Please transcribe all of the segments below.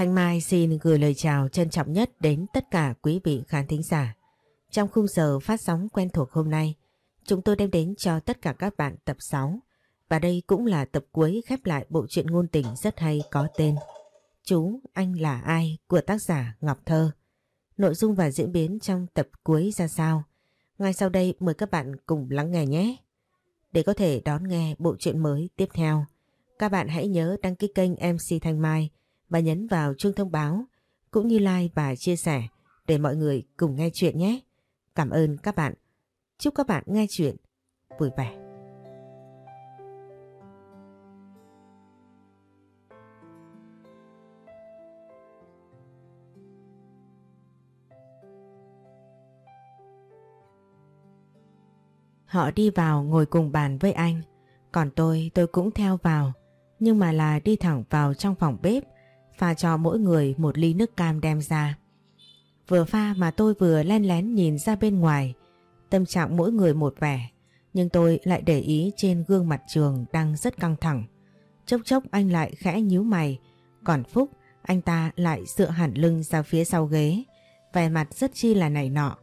Thanh Mai xin gửi lời chào trân trọng nhất đến tất cả quý vị khán thính giả. Trong khung giờ phát sóng quen thuộc hôm nay, chúng tôi đem đến cho tất cả các bạn tập 6 và đây cũng là tập cuối khép lại bộ truyện ngôn tình rất hay có tên Chú, anh là ai của tác giả Ngọc Thơ. Nội dung và diễn biến trong tập cuối ra sao? Ngay sau đây mời các bạn cùng lắng nghe nhé. Để có thể đón nghe bộ truyện mới tiếp theo, các bạn hãy nhớ đăng ký kênh MC Thanh Mai và nhấn vào chuông thông báo cũng như like và chia sẻ để mọi người cùng nghe chuyện nhé. Cảm ơn các bạn. Chúc các bạn nghe chuyện vui vẻ. Họ đi vào ngồi cùng bàn với anh, còn tôi tôi cũng theo vào, nhưng mà là đi thẳng vào trong phòng bếp, pha cho mỗi người một ly nước cam đem ra. Vừa pha mà tôi vừa len lén nhìn ra bên ngoài, tâm trạng mỗi người một vẻ, nhưng tôi lại để ý trên gương mặt trường đang rất căng thẳng. Chốc chốc anh lại khẽ nhíu mày, còn Phúc anh ta lại dựa hẳn lưng ra phía sau ghế, vẻ mặt rất chi là nảy nọ.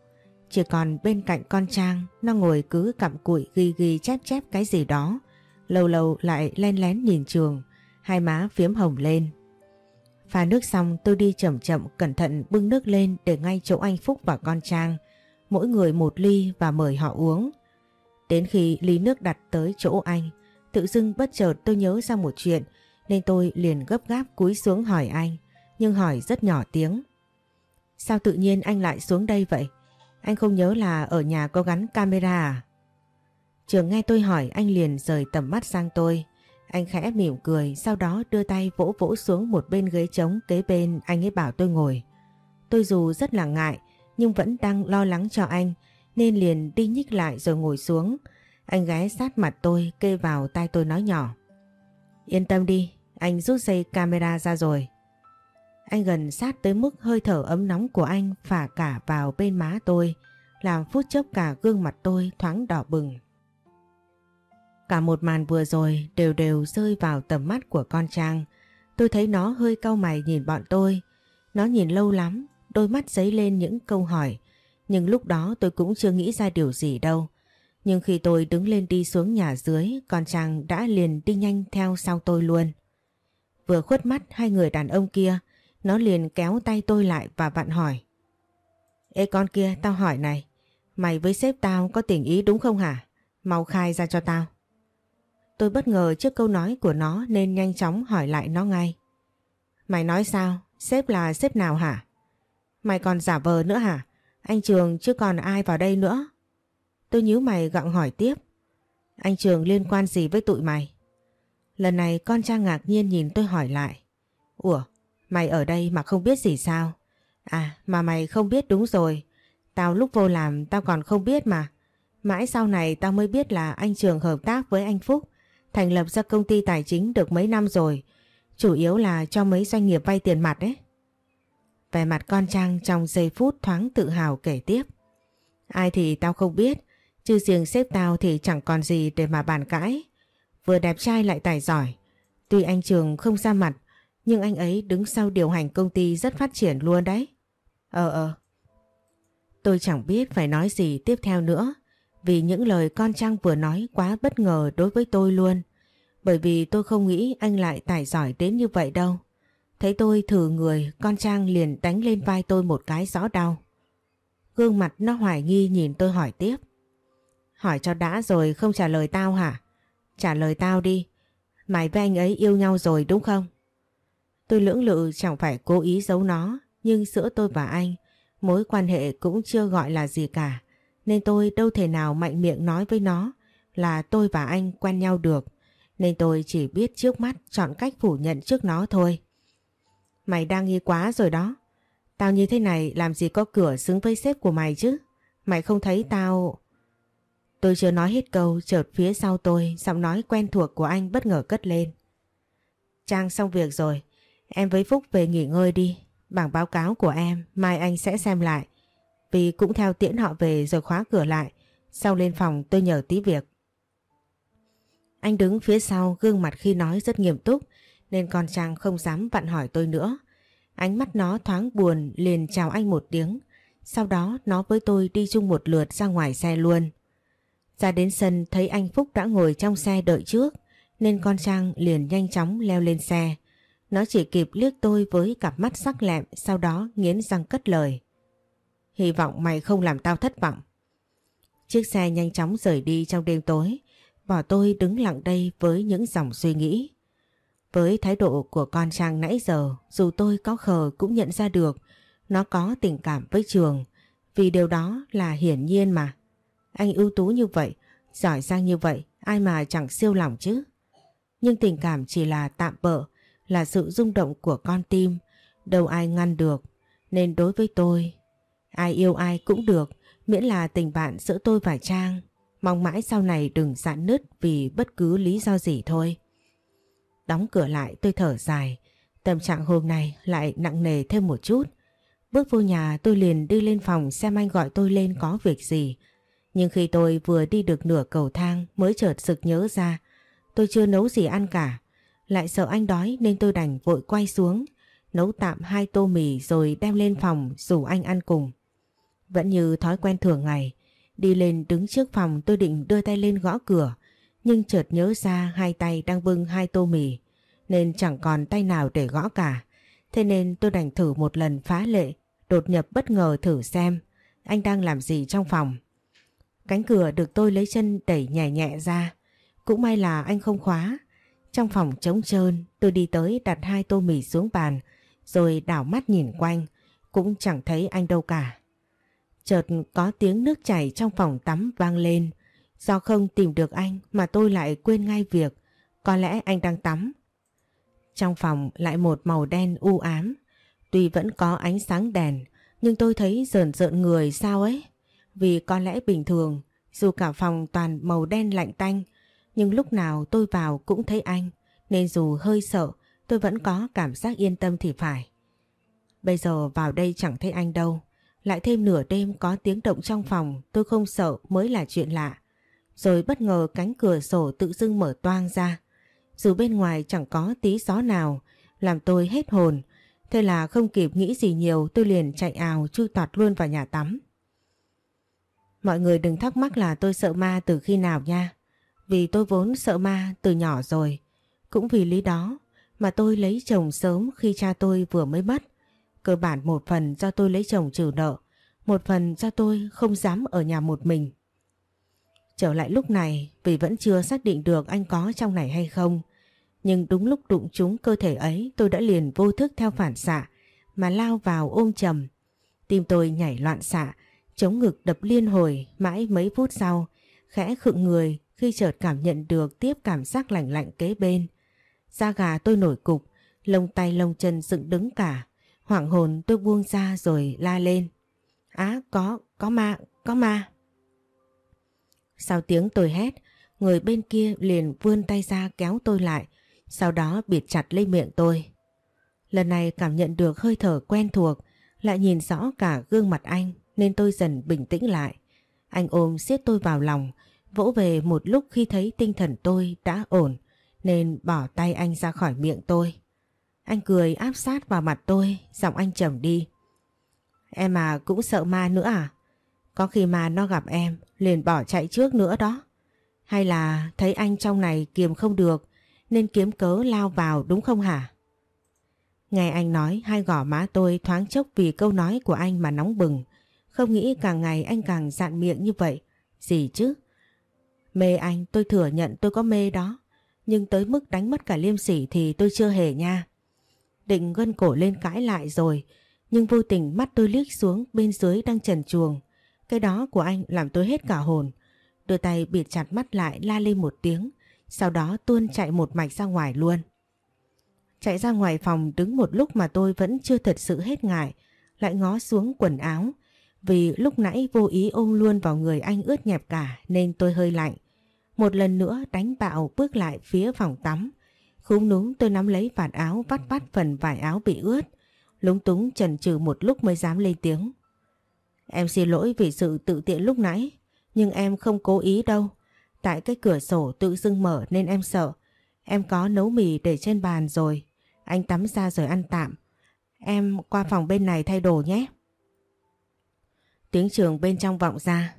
Chỉ còn bên cạnh con Trang, nó ngồi cứ cặm cụi ghi ghi chép chép cái gì đó, lâu lâu lại len lén nhìn trường, hai má phiếm hồng lên. Pha nước xong tôi đi chậm chậm cẩn thận bưng nước lên để ngay chỗ anh Phúc và con Trang, mỗi người một ly và mời họ uống. Đến khi ly nước đặt tới chỗ anh, tự dưng bất chợt tôi nhớ ra một chuyện nên tôi liền gấp gáp cúi xuống hỏi anh, nhưng hỏi rất nhỏ tiếng. Sao tự nhiên anh lại xuống đây vậy? Anh không nhớ là ở nhà có gắn camera à? Trường nghe tôi hỏi anh liền rời tầm mắt sang tôi. Anh khẽ mỉm cười sau đó đưa tay vỗ vỗ xuống một bên ghế trống kế bên anh ấy bảo tôi ngồi. Tôi dù rất là ngại nhưng vẫn đang lo lắng cho anh nên liền đi nhích lại rồi ngồi xuống. Anh ghé sát mặt tôi kê vào tai tôi nói nhỏ. Yên tâm đi, anh rút dây camera ra rồi. Anh gần sát tới mức hơi thở ấm nóng của anh phả cả vào bên má tôi, làm phút chốc cả gương mặt tôi thoáng đỏ bừng. Cả một màn vừa rồi đều đều rơi vào tầm mắt của con Trang. Tôi thấy nó hơi cau mày nhìn bọn tôi. Nó nhìn lâu lắm, đôi mắt dấy lên những câu hỏi. Nhưng lúc đó tôi cũng chưa nghĩ ra điều gì đâu. Nhưng khi tôi đứng lên đi xuống nhà dưới, con Trang đã liền đi nhanh theo sau tôi luôn. Vừa khuất mắt hai người đàn ông kia, nó liền kéo tay tôi lại và vặn hỏi. Ê con kia, tao hỏi này, mày với sếp tao có tình ý đúng không hả? Mau khai ra cho tao. Tôi bất ngờ trước câu nói của nó nên nhanh chóng hỏi lại nó ngay. Mày nói sao? Sếp là sếp nào hả? Mày còn giả vờ nữa hả? Anh Trường chứ còn ai vào đây nữa? Tôi nhíu mày gặng hỏi tiếp. Anh Trường liên quan gì với tụi mày? Lần này con Trang ngạc nhiên nhìn tôi hỏi lại. Ủa, mày ở đây mà không biết gì sao? À, mà mày không biết đúng rồi. Tao lúc vô làm tao còn không biết mà. Mãi sau này tao mới biết là anh Trường hợp tác với anh Phúc thành lập ra công ty tài chính được mấy năm rồi, chủ yếu là cho mấy doanh nghiệp vay tiền mặt đấy. Về mặt con Trang trong giây phút thoáng tự hào kể tiếp. Ai thì tao không biết, chứ riêng sếp tao thì chẳng còn gì để mà bàn cãi. Vừa đẹp trai lại tài giỏi. Tuy anh Trường không ra mặt, nhưng anh ấy đứng sau điều hành công ty rất phát triển luôn đấy. Ờ ờ. Tôi chẳng biết phải nói gì tiếp theo nữa vì những lời con Trang vừa nói quá bất ngờ đối với tôi luôn. Bởi vì tôi không nghĩ anh lại tài giỏi đến như vậy đâu. Thấy tôi thử người, con Trang liền đánh lên vai tôi một cái rõ đau. Gương mặt nó hoài nghi nhìn tôi hỏi tiếp. Hỏi cho đã rồi không trả lời tao hả? Trả lời tao đi. Mày với anh ấy yêu nhau rồi đúng không? Tôi lưỡng lự chẳng phải cố ý giấu nó, nhưng giữa tôi và anh, mối quan hệ cũng chưa gọi là gì cả nên tôi đâu thể nào mạnh miệng nói với nó là tôi và anh quen nhau được. Nên tôi chỉ biết trước mắt chọn cách phủ nhận trước nó thôi. Mày đang nghi quá rồi đó. Tao như thế này làm gì có cửa xứng với sếp của mày chứ? Mày không thấy tao... Tôi chưa nói hết câu chợt phía sau tôi giọng nói quen thuộc của anh bất ngờ cất lên. Trang xong việc rồi, em với Phúc về nghỉ ngơi đi. Bảng báo cáo của em mai anh sẽ xem lại. Vì cũng theo tiễn họ về rồi khóa cửa lại. Sau lên phòng tôi nhờ tí việc. Anh đứng phía sau gương mặt khi nói rất nghiêm túc nên con Trang không dám vặn hỏi tôi nữa. Ánh mắt nó thoáng buồn liền chào anh một tiếng. Sau đó nó với tôi đi chung một lượt ra ngoài xe luôn. Ra đến sân thấy anh Phúc đã ngồi trong xe đợi trước nên con Trang liền nhanh chóng leo lên xe. Nó chỉ kịp liếc tôi với cặp mắt sắc lẹm sau đó nghiến răng cất lời. Hy vọng mày không làm tao thất vọng. Chiếc xe nhanh chóng rời đi trong đêm tối, bỏ tôi đứng lặng đây với những dòng suy nghĩ. Với thái độ của con Trang nãy giờ, dù tôi có khờ cũng nhận ra được nó có tình cảm với Trường, vì điều đó là hiển nhiên mà. Anh ưu tú như vậy, giỏi giang như vậy, ai mà chẳng siêu lòng chứ. Nhưng tình cảm chỉ là tạm bợ, là sự rung động của con tim, đâu ai ngăn được. Nên đối với tôi, ai yêu ai cũng được, miễn là tình bạn giữa tôi và Trang. Mong mãi sau này đừng giãn nứt vì bất cứ lý do gì thôi. Đóng cửa lại tôi thở dài, tâm trạng hôm nay lại nặng nề thêm một chút. Bước vô nhà tôi liền đi lên phòng xem anh gọi tôi lên có việc gì. Nhưng khi tôi vừa đi được nửa cầu thang mới chợt sực nhớ ra tôi chưa nấu gì ăn cả. Lại sợ anh đói nên tôi đành vội quay xuống, nấu tạm hai tô mì rồi đem lên phòng rủ anh ăn cùng. Vẫn như thói quen thường ngày, đi lên đứng trước phòng tôi định đưa tay lên gõ cửa, nhưng chợt nhớ ra hai tay đang bưng hai tô mì, nên chẳng còn tay nào để gõ cả. Thế nên tôi đành thử một lần phá lệ, đột nhập bất ngờ thử xem anh đang làm gì trong phòng. Cánh cửa được tôi lấy chân đẩy nhẹ nhẹ ra, cũng may là anh không khóa. Trong phòng trống trơn, tôi đi tới đặt hai tô mì xuống bàn, rồi đảo mắt nhìn quanh, cũng chẳng thấy anh đâu cả. Chợt có tiếng nước chảy trong phòng tắm vang lên, do không tìm được anh mà tôi lại quên ngay việc, có lẽ anh đang tắm. Trong phòng lại một màu đen u ám, tuy vẫn có ánh sáng đèn, nhưng tôi thấy rợn rợn người sao ấy. Vì có lẽ bình thường, dù cả phòng toàn màu đen lạnh tanh, nhưng lúc nào tôi vào cũng thấy anh, nên dù hơi sợ, tôi vẫn có cảm giác yên tâm thì phải. Bây giờ vào đây chẳng thấy anh đâu, lại thêm nửa đêm có tiếng động trong phòng tôi không sợ mới là chuyện lạ. Rồi bất ngờ cánh cửa sổ tự dưng mở toang ra. Dù bên ngoài chẳng có tí gió nào, làm tôi hết hồn. Thế là không kịp nghĩ gì nhiều tôi liền chạy ào chui tọt luôn vào nhà tắm. Mọi người đừng thắc mắc là tôi sợ ma từ khi nào nha. Vì tôi vốn sợ ma từ nhỏ rồi. Cũng vì lý đó mà tôi lấy chồng sớm khi cha tôi vừa mới mất. Cơ bản một phần do tôi lấy chồng trừ nợ, một phần do tôi không dám ở nhà một mình. Trở lại lúc này vì vẫn chưa xác định được anh có trong này hay không. Nhưng đúng lúc đụng trúng cơ thể ấy tôi đã liền vô thức theo phản xạ mà lao vào ôm chầm. Tim tôi nhảy loạn xạ, chống ngực đập liên hồi mãi mấy phút sau, khẽ khựng người khi chợt cảm nhận được tiếp cảm giác lạnh lạnh kế bên. Da gà tôi nổi cục, lông tay lông chân dựng đứng cả. Hoảng hồn tôi buông ra rồi la lên. Á có, có ma, có ma. Sau tiếng tôi hét, người bên kia liền vươn tay ra kéo tôi lại, sau đó bịt chặt lấy miệng tôi. Lần này cảm nhận được hơi thở quen thuộc, lại nhìn rõ cả gương mặt anh nên tôi dần bình tĩnh lại. Anh ôm siết tôi vào lòng, vỗ về một lúc khi thấy tinh thần tôi đã ổn nên bỏ tay anh ra khỏi miệng tôi. Anh cười áp sát vào mặt tôi, giọng anh trầm đi. Em à cũng sợ ma nữa à? Có khi mà nó gặp em, liền bỏ chạy trước nữa đó. Hay là thấy anh trong này kiềm không được, nên kiếm cớ lao vào đúng không hả? Nghe anh nói hai gò má tôi thoáng chốc vì câu nói của anh mà nóng bừng. Không nghĩ càng ngày anh càng dạn miệng như vậy. Gì chứ? Mê anh tôi thừa nhận tôi có mê đó. Nhưng tới mức đánh mất cả liêm sỉ thì tôi chưa hề nha. Định gân cổ lên cãi lại rồi. Nhưng vô tình mắt tôi liếc xuống bên dưới đang trần chuồng. Cái đó của anh làm tôi hết cả hồn. Đưa tay bịt chặt mắt lại la lên một tiếng. Sau đó tuôn chạy một mạch ra ngoài luôn. Chạy ra ngoài phòng đứng một lúc mà tôi vẫn chưa thật sự hết ngại. Lại ngó xuống quần áo. Vì lúc nãy vô ý ôm luôn vào người anh ướt nhẹp cả nên tôi hơi lạnh. Một lần nữa đánh bạo bước lại phía phòng tắm. Khúng núm tôi nắm lấy vạt áo vắt vắt phần vải áo bị ướt. Lúng túng chần chừ một lúc mới dám lên tiếng. Em xin lỗi vì sự tự tiện lúc nãy. Nhưng em không cố ý đâu. Tại cái cửa sổ tự dưng mở nên em sợ. Em có nấu mì để trên bàn rồi. Anh tắm ra rồi ăn tạm. em qua phòng bên này thay đồ nhé. Tiếng trường bên trong vọng ra.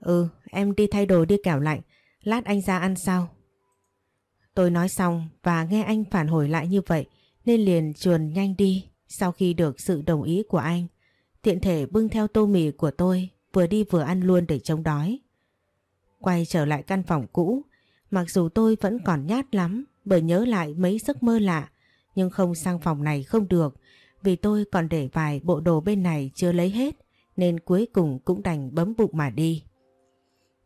Ừ, em đi thay đồ đi kẻo lạnh, lát anh ra ăn sau. Tôi nói xong và nghe anh phản hồi lại như vậy nên liền chuồn nhanh đi sau khi được sự đồng ý của anh. Tiện thể bưng theo tô mì của tôi vừa đi vừa ăn luôn để chống đói. Quay trở lại căn phòng cũ, mặc dù tôi vẫn còn nhát lắm bởi nhớ lại mấy giấc mơ lạ, nhưng không sang phòng này không được vì tôi còn để vài bộ đồ bên này chưa lấy hết nên cuối cùng cũng đành bấm bụng mà đi.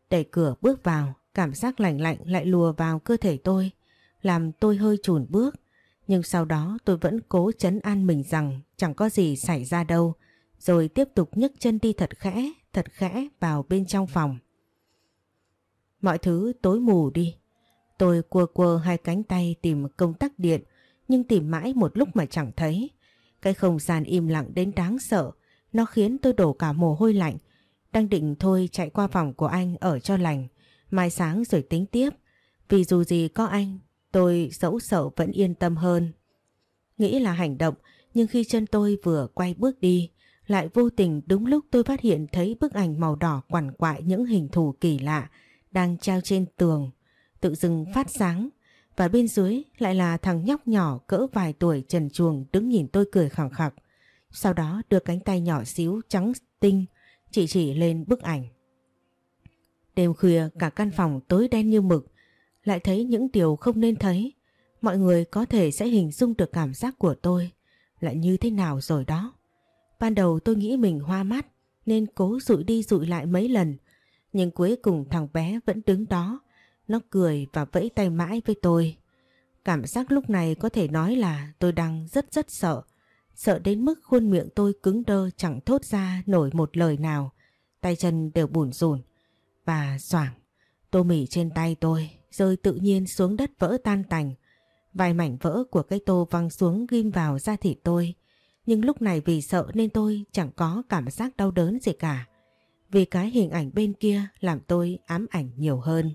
Đẩy cửa bước vào, cảm giác lạnh lạnh lại lùa vào cơ thể tôi, làm tôi hơi chùn bước. Nhưng sau đó tôi vẫn cố chấn an mình rằng chẳng có gì xảy ra đâu, rồi tiếp tục nhấc chân đi thật khẽ, thật khẽ vào bên trong phòng. Mọi thứ tối mù đi. Tôi cua cua hai cánh tay tìm công tắc điện, nhưng tìm mãi một lúc mà chẳng thấy. Cái không gian im lặng đến đáng sợ, nó khiến tôi đổ cả mồ hôi lạnh. Đang định thôi chạy qua phòng của anh ở cho lành, mai sáng rồi tính tiếp. Vì dù gì có anh, tôi dẫu sợ vẫn yên tâm hơn. Nghĩ là hành động, nhưng khi chân tôi vừa quay bước đi, lại vô tình đúng lúc tôi phát hiện thấy bức ảnh màu đỏ quằn quại những hình thù kỳ lạ đang treo trên tường, tự dưng phát sáng. Và bên dưới lại là thằng nhóc nhỏ cỡ vài tuổi trần chuồng đứng nhìn tôi cười khẳng khặc. Sau đó đưa cánh tay nhỏ xíu trắng tinh chỉ chỉ lên bức ảnh. Đêm khuya cả căn phòng tối đen như mực lại thấy những điều không nên thấy. Mọi người có thể sẽ hình dung được cảm giác của tôi là như thế nào rồi đó. Ban đầu tôi nghĩ mình hoa mắt, nên cố dụi đi dụi lại mấy lần. Nhưng cuối cùng thằng bé vẫn đứng đó. Nó cười và vẫy tay mãi với tôi. Cảm giác lúc này có thể nói là tôi đang rất rất sợ. Sợ đến mức khuôn miệng tôi cứng đơ chẳng thốt ra nổi một lời nào. Tay chân đều bùn rùn. Và soảng tô mì trên tay tôi rơi tự nhiên xuống đất vỡ tan tành. Vài mảnh vỡ của cái tô văng xuống ghim vào da thịt tôi. Nhưng lúc này vì sợ nên tôi chẳng có cảm giác đau đớn gì cả. Vì cái hình ảnh bên kia làm tôi ám ảnh nhiều hơn.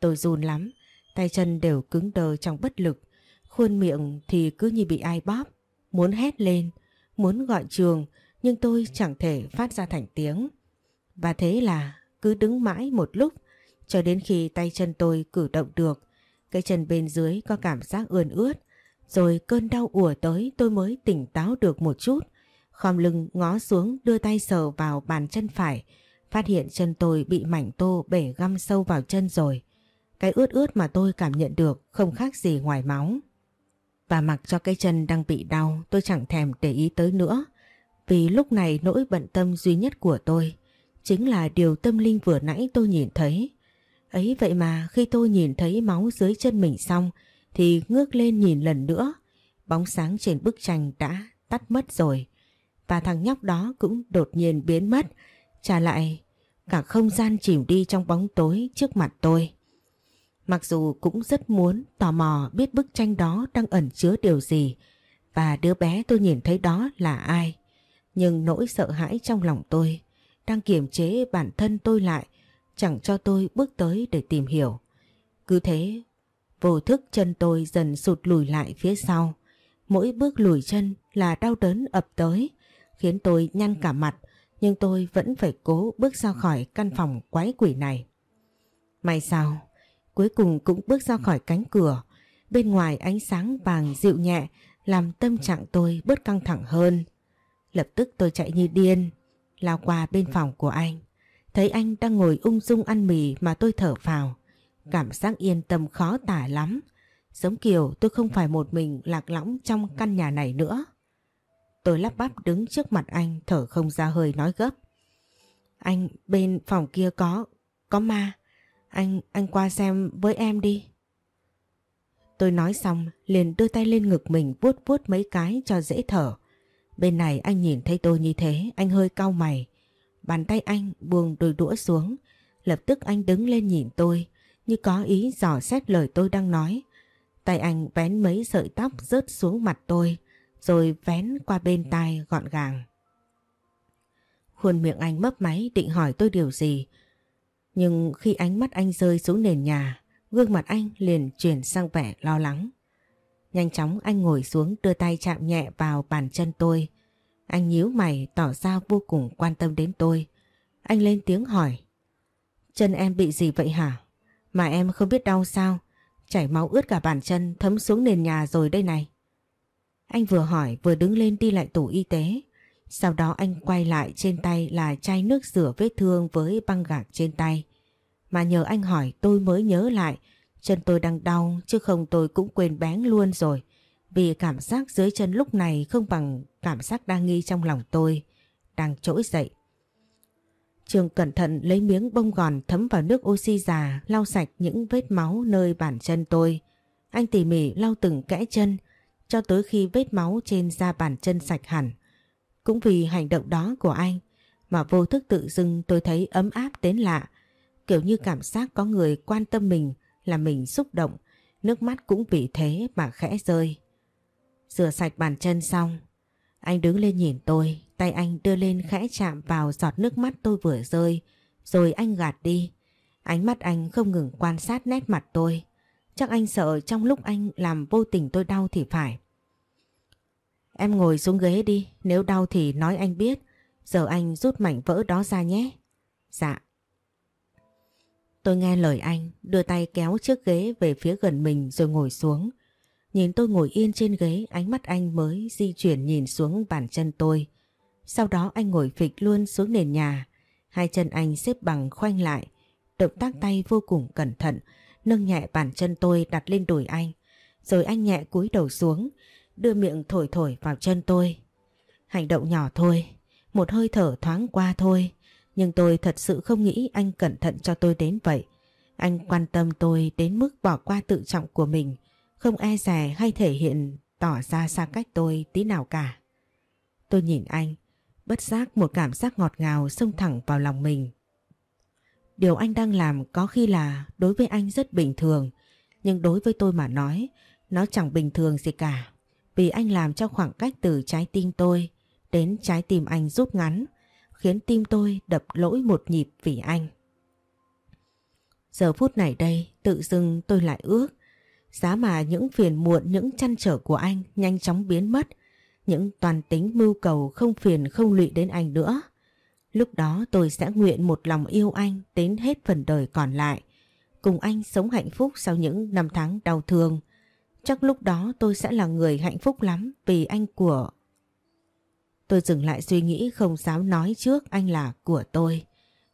Tôi run lắm, tay chân đều cứng đờ trong bất lực. Khuôn miệng thì cứ như bị ai bóp. Muốn hét lên, muốn gọi trường nhưng tôi chẳng thể phát ra thành tiếng. Và thế là cứ đứng mãi một lúc cho đến khi tay chân tôi cử động được. Cái chân bên dưới có cảm giác ươn ướt, rồi cơn đau ùa tới tôi mới tỉnh táo được một chút. Khom lưng ngó xuống đưa tay sờ vào bàn chân phải. Phát hiện chân tôi bị mảnh tô bể găm sâu vào chân rồi. Cái ướt ướt mà tôi cảm nhận được không khác gì ngoài máu. Và mặc cho cái chân đang bị đau, tôi chẳng thèm để ý tới nữa. Vì lúc này nỗi bận tâm duy nhất của tôi chính là điều tâm linh vừa nãy tôi nhìn thấy. Ấy vậy mà khi tôi nhìn thấy máu dưới chân mình xong thì ngước lên nhìn lần nữa. Bóng sáng trên bức tranh đã tắt mất rồi. Và thằng nhóc đó cũng đột nhiên biến mất, trả lại cả không gian chìm đi trong bóng tối trước mặt tôi. Mặc dù cũng rất muốn tò mò biết bức tranh đó đang ẩn chứa điều gì và đứa bé tôi nhìn thấy đó là ai. Nhưng nỗi sợ hãi trong lòng tôi đang kiềm chế bản thân tôi lại chẳng cho tôi bước tới để tìm hiểu. Cứ thế Vô thức chân tôi dần sụt lùi lại phía sau. Mỗi bước lùi chân là đau đớn ập tới, khiến tôi nhăn cả mặt, nhưng tôi vẫn phải cố bước ra khỏi căn phòng quái quỷ này. May sao, cuối cùng cũng bước ra khỏi cánh cửa. Bên ngoài ánh sáng vàng dịu nhẹ làm tâm trạng tôi bớt căng thẳng hơn. Lập tức tôi chạy như điên, lao qua bên phòng của anh. Thấy anh đang ngồi ung dung ăn mì mà tôi thở phào. Cảm giác yên tâm khó tả lắm. Giống kiểu tôi không phải một mình lạc lõng trong căn nhà này nữa. Tôi lắp bắp đứng trước mặt anh thở không ra hơi nói gấp. Anh bên phòng kia có, có ma. Anh, anh qua xem với em đi. Tôi nói xong liền đưa tay lên ngực mình vuốt vuốt mấy cái cho dễ thở. Bên này anh nhìn thấy tôi như thế, anh hơi cau mày. Bàn tay anh buông đôi đũa xuống. Lập tức anh đứng lên nhìn tôi như có ý dò xét lời tôi đang nói. Tay anh vén mấy sợi tóc rớt xuống mặt tôi, rồi vén qua bên tai gọn gàng. Khuôn miệng anh mấp máy định hỏi tôi điều gì. Nhưng khi ánh mắt anh rơi xuống nền nhà, gương mặt anh liền chuyển sang vẻ lo lắng. Nhanh chóng anh ngồi xuống đưa tay chạm nhẹ vào bàn chân tôi. Anh nhíu mày tỏ ra vô cùng quan tâm đến tôi. Anh lên tiếng hỏi. Chân em bị gì vậy hả? Mà em không biết đau sao? Chảy máu ướt cả bàn chân, thấm xuống nền nhà rồi đây này. Anh vừa hỏi, vừa đứng lên đi lại tủ y tế. Sau đó anh quay lại trên tay là chai nước rửa vết thương với băng gạc trên tay. Mà nhờ anh hỏi, tôi mới nhớ lại, chân tôi đang đau, chứ không tôi cũng quên bén luôn rồi. Vì cảm giác dưới chân lúc này không bằng cảm giác đang nghi trong lòng tôi, đang trỗi dậy. Trường cẩn thận lấy miếng bông gòn thấm vào nước oxy già lau sạch những vết máu nơi bàn chân tôi. Anh tỉ mỉ lau từng kẽ chân cho tới khi vết máu trên da bàn chân sạch hẳn. Cũng vì hành động đó của anh mà vô thức tự dưng tôi thấy ấm áp đến lạ. Kiểu như cảm giác có người quan tâm mình là mình xúc động, nước mắt cũng vì thế mà khẽ rơi. Rửa sạch bàn chân xong, anh đứng lên nhìn tôi, tay anh đưa lên khẽ chạm vào giọt nước mắt tôi vừa rơi, rồi anh gạt đi. Ánh mắt anh không ngừng quan sát nét mặt tôi. Chắc anh sợ trong lúc anh làm vô tình tôi đau thì phải. Em ngồi xuống ghế đi, nếu đau thì nói anh biết. Giờ anh rút mảnh vỡ đó ra nhé. Dạ. Tôi nghe lời anh, đưa tay kéo chiếc ghế về phía gần mình rồi ngồi xuống. Nhìn tôi ngồi yên trên ghế, ánh mắt anh mới di chuyển nhìn xuống bàn chân tôi. Sau đó anh ngồi phịch luôn xuống nền nhà. Hai chân anh xếp bằng khoanh lại. Động tác tay vô cùng cẩn thận, nâng nhẹ bàn chân tôi đặt lên đùi anh. Rồi anh nhẹ cúi đầu xuống, đưa miệng thổi thổi vào chân tôi. Hành động nhỏ thôi, một hơi thở thoáng qua thôi. Nhưng tôi thật sự không nghĩ anh cẩn thận cho tôi đến vậy. Anh quan tâm tôi đến mức bỏ qua tự trọng của mình, không e rè hay thể hiện tỏ ra xa cách tôi tí nào cả. Tôi nhìn anh, bất giác một cảm giác ngọt ngào xông thẳng vào lòng mình. Điều anh đang làm có khi là đối với anh rất bình thường, nhưng đối với tôi mà nói, nó chẳng bình thường gì cả. Vì anh làm cho khoảng cách từ trái tim tôi đến trái tim anh rút ngắn, khiến tim tôi đập lỗi một nhịp vì anh. Giờ phút này đây, tự dưng tôi lại ước, giá mà những phiền muộn, những chăn trở của anh nhanh chóng biến mất, những toàn tính mưu cầu không phiền không lụy đến anh nữa. Lúc đó tôi sẽ nguyện một lòng yêu anh đến hết phần đời còn lại, cùng anh sống hạnh phúc sau những năm tháng đau thương. Chắc lúc đó tôi sẽ là người hạnh phúc lắm vì anh của Tôi dừng lại suy nghĩ không dám nói trước anh là của tôi.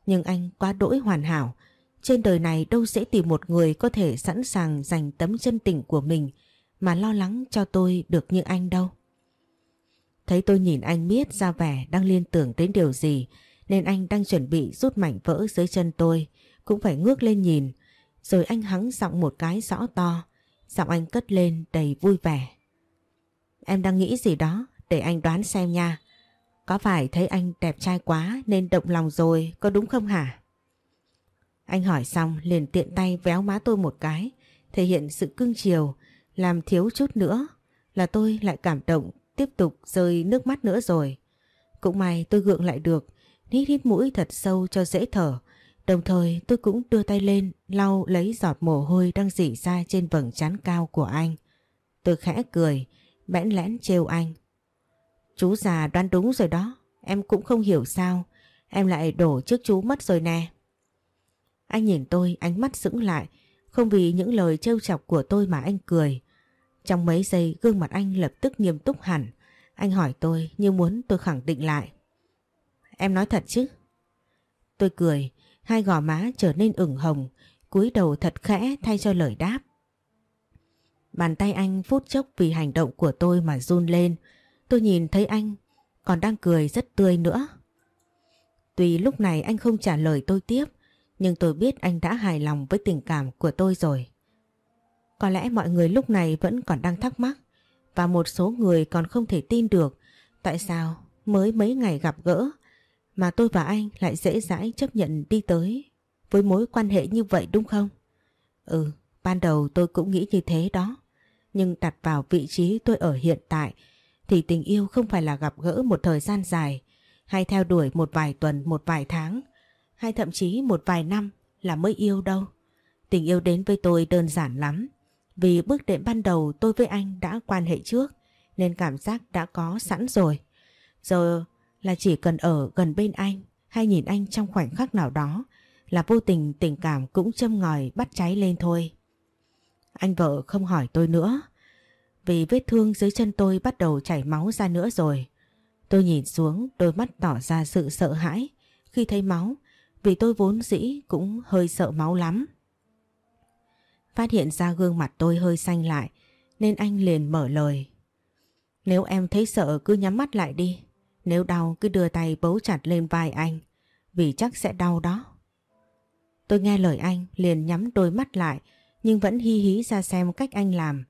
Nhưng anh quá đỗi hoàn hảo. Trên đời này đâu sẽ tìm một người có thể sẵn sàng dành tấm chân tình của mình mà lo lắng cho tôi được như anh đâu. Thấy tôi nhìn anh biết ra vẻ đang liên tưởng đến điều gì nên anh đang chuẩn bị rút mảnh vỡ dưới chân tôi cũng phải ngước lên nhìn rồi anh hắng giọng một cái rõ to giọng anh cất lên đầy vui vẻ. Em đang nghĩ gì đó để anh đoán xem nha. Có phải thấy anh đẹp trai quá nên động lòng rồi, có đúng không hả? Anh hỏi xong liền tiện tay véo má tôi một cái, thể hiện sự cưng chiều, làm thiếu chút nữa là tôi lại cảm động tiếp tục rơi nước mắt nữa rồi. Cũng may tôi gượng lại được, hít hít mũi thật sâu cho dễ thở. Đồng thời tôi cũng đưa tay lên lau lấy giọt mồ hôi đang dỉ ra trên vầng trán cao của anh. Tôi khẽ cười, bẽn lẽn trêu anh. Chú già đoán đúng rồi đó, em cũng không hiểu sao, em lại đổ trước chú mất rồi nè. Anh nhìn tôi ánh mắt sững lại, không vì những lời trêu chọc của tôi mà anh cười. Trong mấy giây gương mặt anh lập tức nghiêm túc hẳn, anh hỏi tôi như muốn tôi khẳng định lại. Em nói thật chứ? Tôi cười, hai gò má trở nên ửng hồng, cúi đầu thật khẽ thay cho lời đáp. Bàn tay anh phút chốc vì hành động của tôi mà run lên, Tôi nhìn thấy anh còn đang cười rất tươi nữa. Tuy lúc này anh không trả lời tôi tiếp, nhưng tôi biết anh đã hài lòng với tình cảm của tôi rồi. Có lẽ mọi người lúc này vẫn còn đang thắc mắc và một số người còn không thể tin được tại sao mới mấy ngày gặp gỡ mà tôi và anh lại dễ dãi chấp nhận đi tới với mối quan hệ như vậy đúng không? Ừ, ban đầu tôi cũng nghĩ như thế đó. Nhưng đặt vào vị trí tôi ở hiện tại thì tình yêu không phải là gặp gỡ một thời gian dài hay theo đuổi một vài tuần, một vài tháng hay thậm chí một vài năm là mới yêu đâu. Tình yêu đến với tôi đơn giản lắm Vì bước đệm ban đầu tôi với anh đã quan hệ trước, nên cảm giác đã có sẵn rồi. Giờ là chỉ cần ở gần bên anh hay nhìn anh trong khoảnh khắc nào đó là vô tình tình cảm cũng châm ngòi bắt cháy lên thôi. Anh vợ không hỏi tôi nữa vì vết thương dưới chân tôi bắt đầu chảy máu ra nữa rồi. Tôi nhìn xuống, đôi mắt tỏ ra sự sợ hãi khi thấy máu vì tôi vốn dĩ cũng hơi sợ máu lắm. Phát hiện ra gương mặt tôi hơi xanh lại, nên anh liền mở lời. Nếu em thấy sợ cứ nhắm mắt lại đi. Nếu đau cứ đưa tay bấu chặt lên vai anh, vì chắc sẽ đau đó. Tôi nghe lời anh liền nhắm đôi mắt lại, nhưng vẫn hi hí ra xem cách anh làm.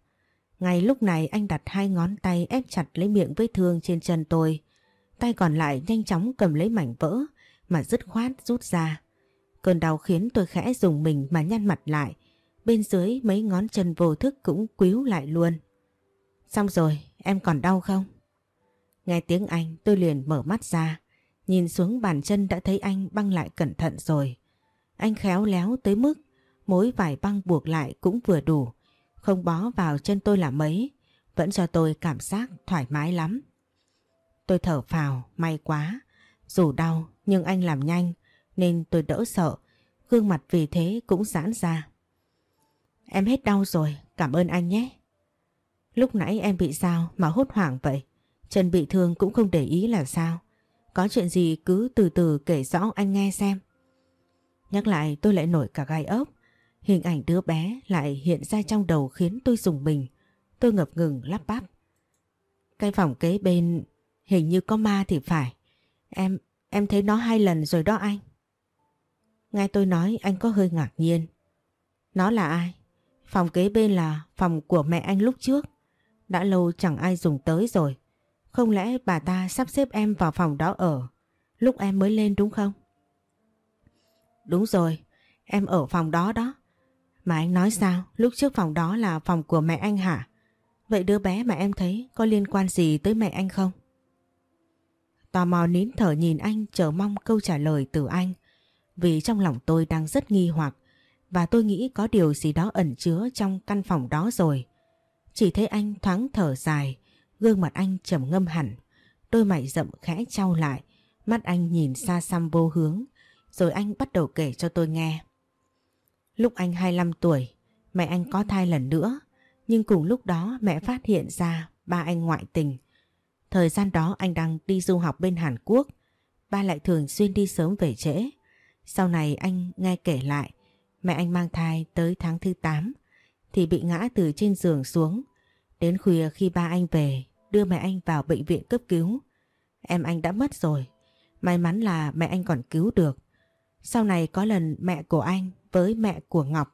Ngay lúc này anh đặt hai ngón tay ép chặt lấy miệng vết thương trên chân tôi. Tay còn lại nhanh chóng cầm lấy mảnh vỡ mà dứt khoát rút ra. Cơn đau khiến tôi khẽ dùng mình mà nhăn mặt lại. Bên dưới mấy ngón chân vô thức cũng quíu lại luôn. Xong rồi, em còn đau không? Nghe tiếng anh tôi liền mở mắt ra. Nhìn xuống bàn chân đã thấy anh băng lại cẩn thận rồi. Anh khéo léo tới mức mối vải băng buộc lại cũng vừa đủ. Không bó vào chân tôi là mấy. Vẫn cho tôi cảm giác thoải mái lắm. Tôi thở phào, may quá. Dù đau nhưng anh làm nhanh nên tôi đỡ sợ. Gương mặt vì thế cũng giãn ra. Em hết đau rồi, cảm ơn anh nhé. Lúc nãy em bị sao mà hốt hoảng vậy? Chân bị thương cũng không để ý là sao? Có chuyện gì cứ từ từ kể rõ anh nghe xem. Nhắc lại tôi lại nổi cả gai ốc. Hình ảnh đứa bé lại hiện ra trong đầu khiến tôi dùng mình. Tôi ngập ngừng lắp bắp. Cái phòng kế bên hình như có ma thì phải. Em, em thấy nó hai lần rồi đó anh. Nghe tôi nói anh có hơi ngạc nhiên. Nó là ai? Phòng kế bên là phòng của mẹ anh lúc trước. Đã lâu chẳng ai dùng tới rồi. Không lẽ bà ta sắp xếp em vào phòng đó ở lúc em mới lên đúng không? Đúng rồi, em ở phòng đó đó. Mà anh nói sao, lúc trước phòng đó là phòng của mẹ anh hả? Vậy đứa bé mà em thấy có liên quan gì tới mẹ anh không? Tò mò nín thở nhìn anh chờ mong câu trả lời từ anh. Vì trong lòng tôi đang rất nghi hoặc và tôi nghĩ có điều gì đó ẩn chứa trong căn phòng đó rồi. Chỉ thấy anh thoáng thở dài, gương mặt anh trầm ngâm hẳn, đôi mày rậm khẽ trao lại, mắt anh nhìn xa xăm vô hướng, rồi anh bắt đầu kể cho tôi nghe. Lúc anh 25 tuổi, mẹ anh có thai lần nữa, nhưng cùng lúc đó mẹ phát hiện ra ba anh ngoại tình. Thời gian đó anh đang đi du học bên Hàn Quốc, ba lại thường xuyên đi sớm về trễ. Sau này anh nghe kể lại, mẹ anh mang thai tới tháng thứ 8 thì bị ngã từ trên giường xuống. Đến khuya khi ba anh về, đưa mẹ anh vào bệnh viện cấp cứu. Em anh đã mất rồi, may mắn là mẹ anh còn cứu được. Sau này có lần mẹ của anh với mẹ của Ngọc,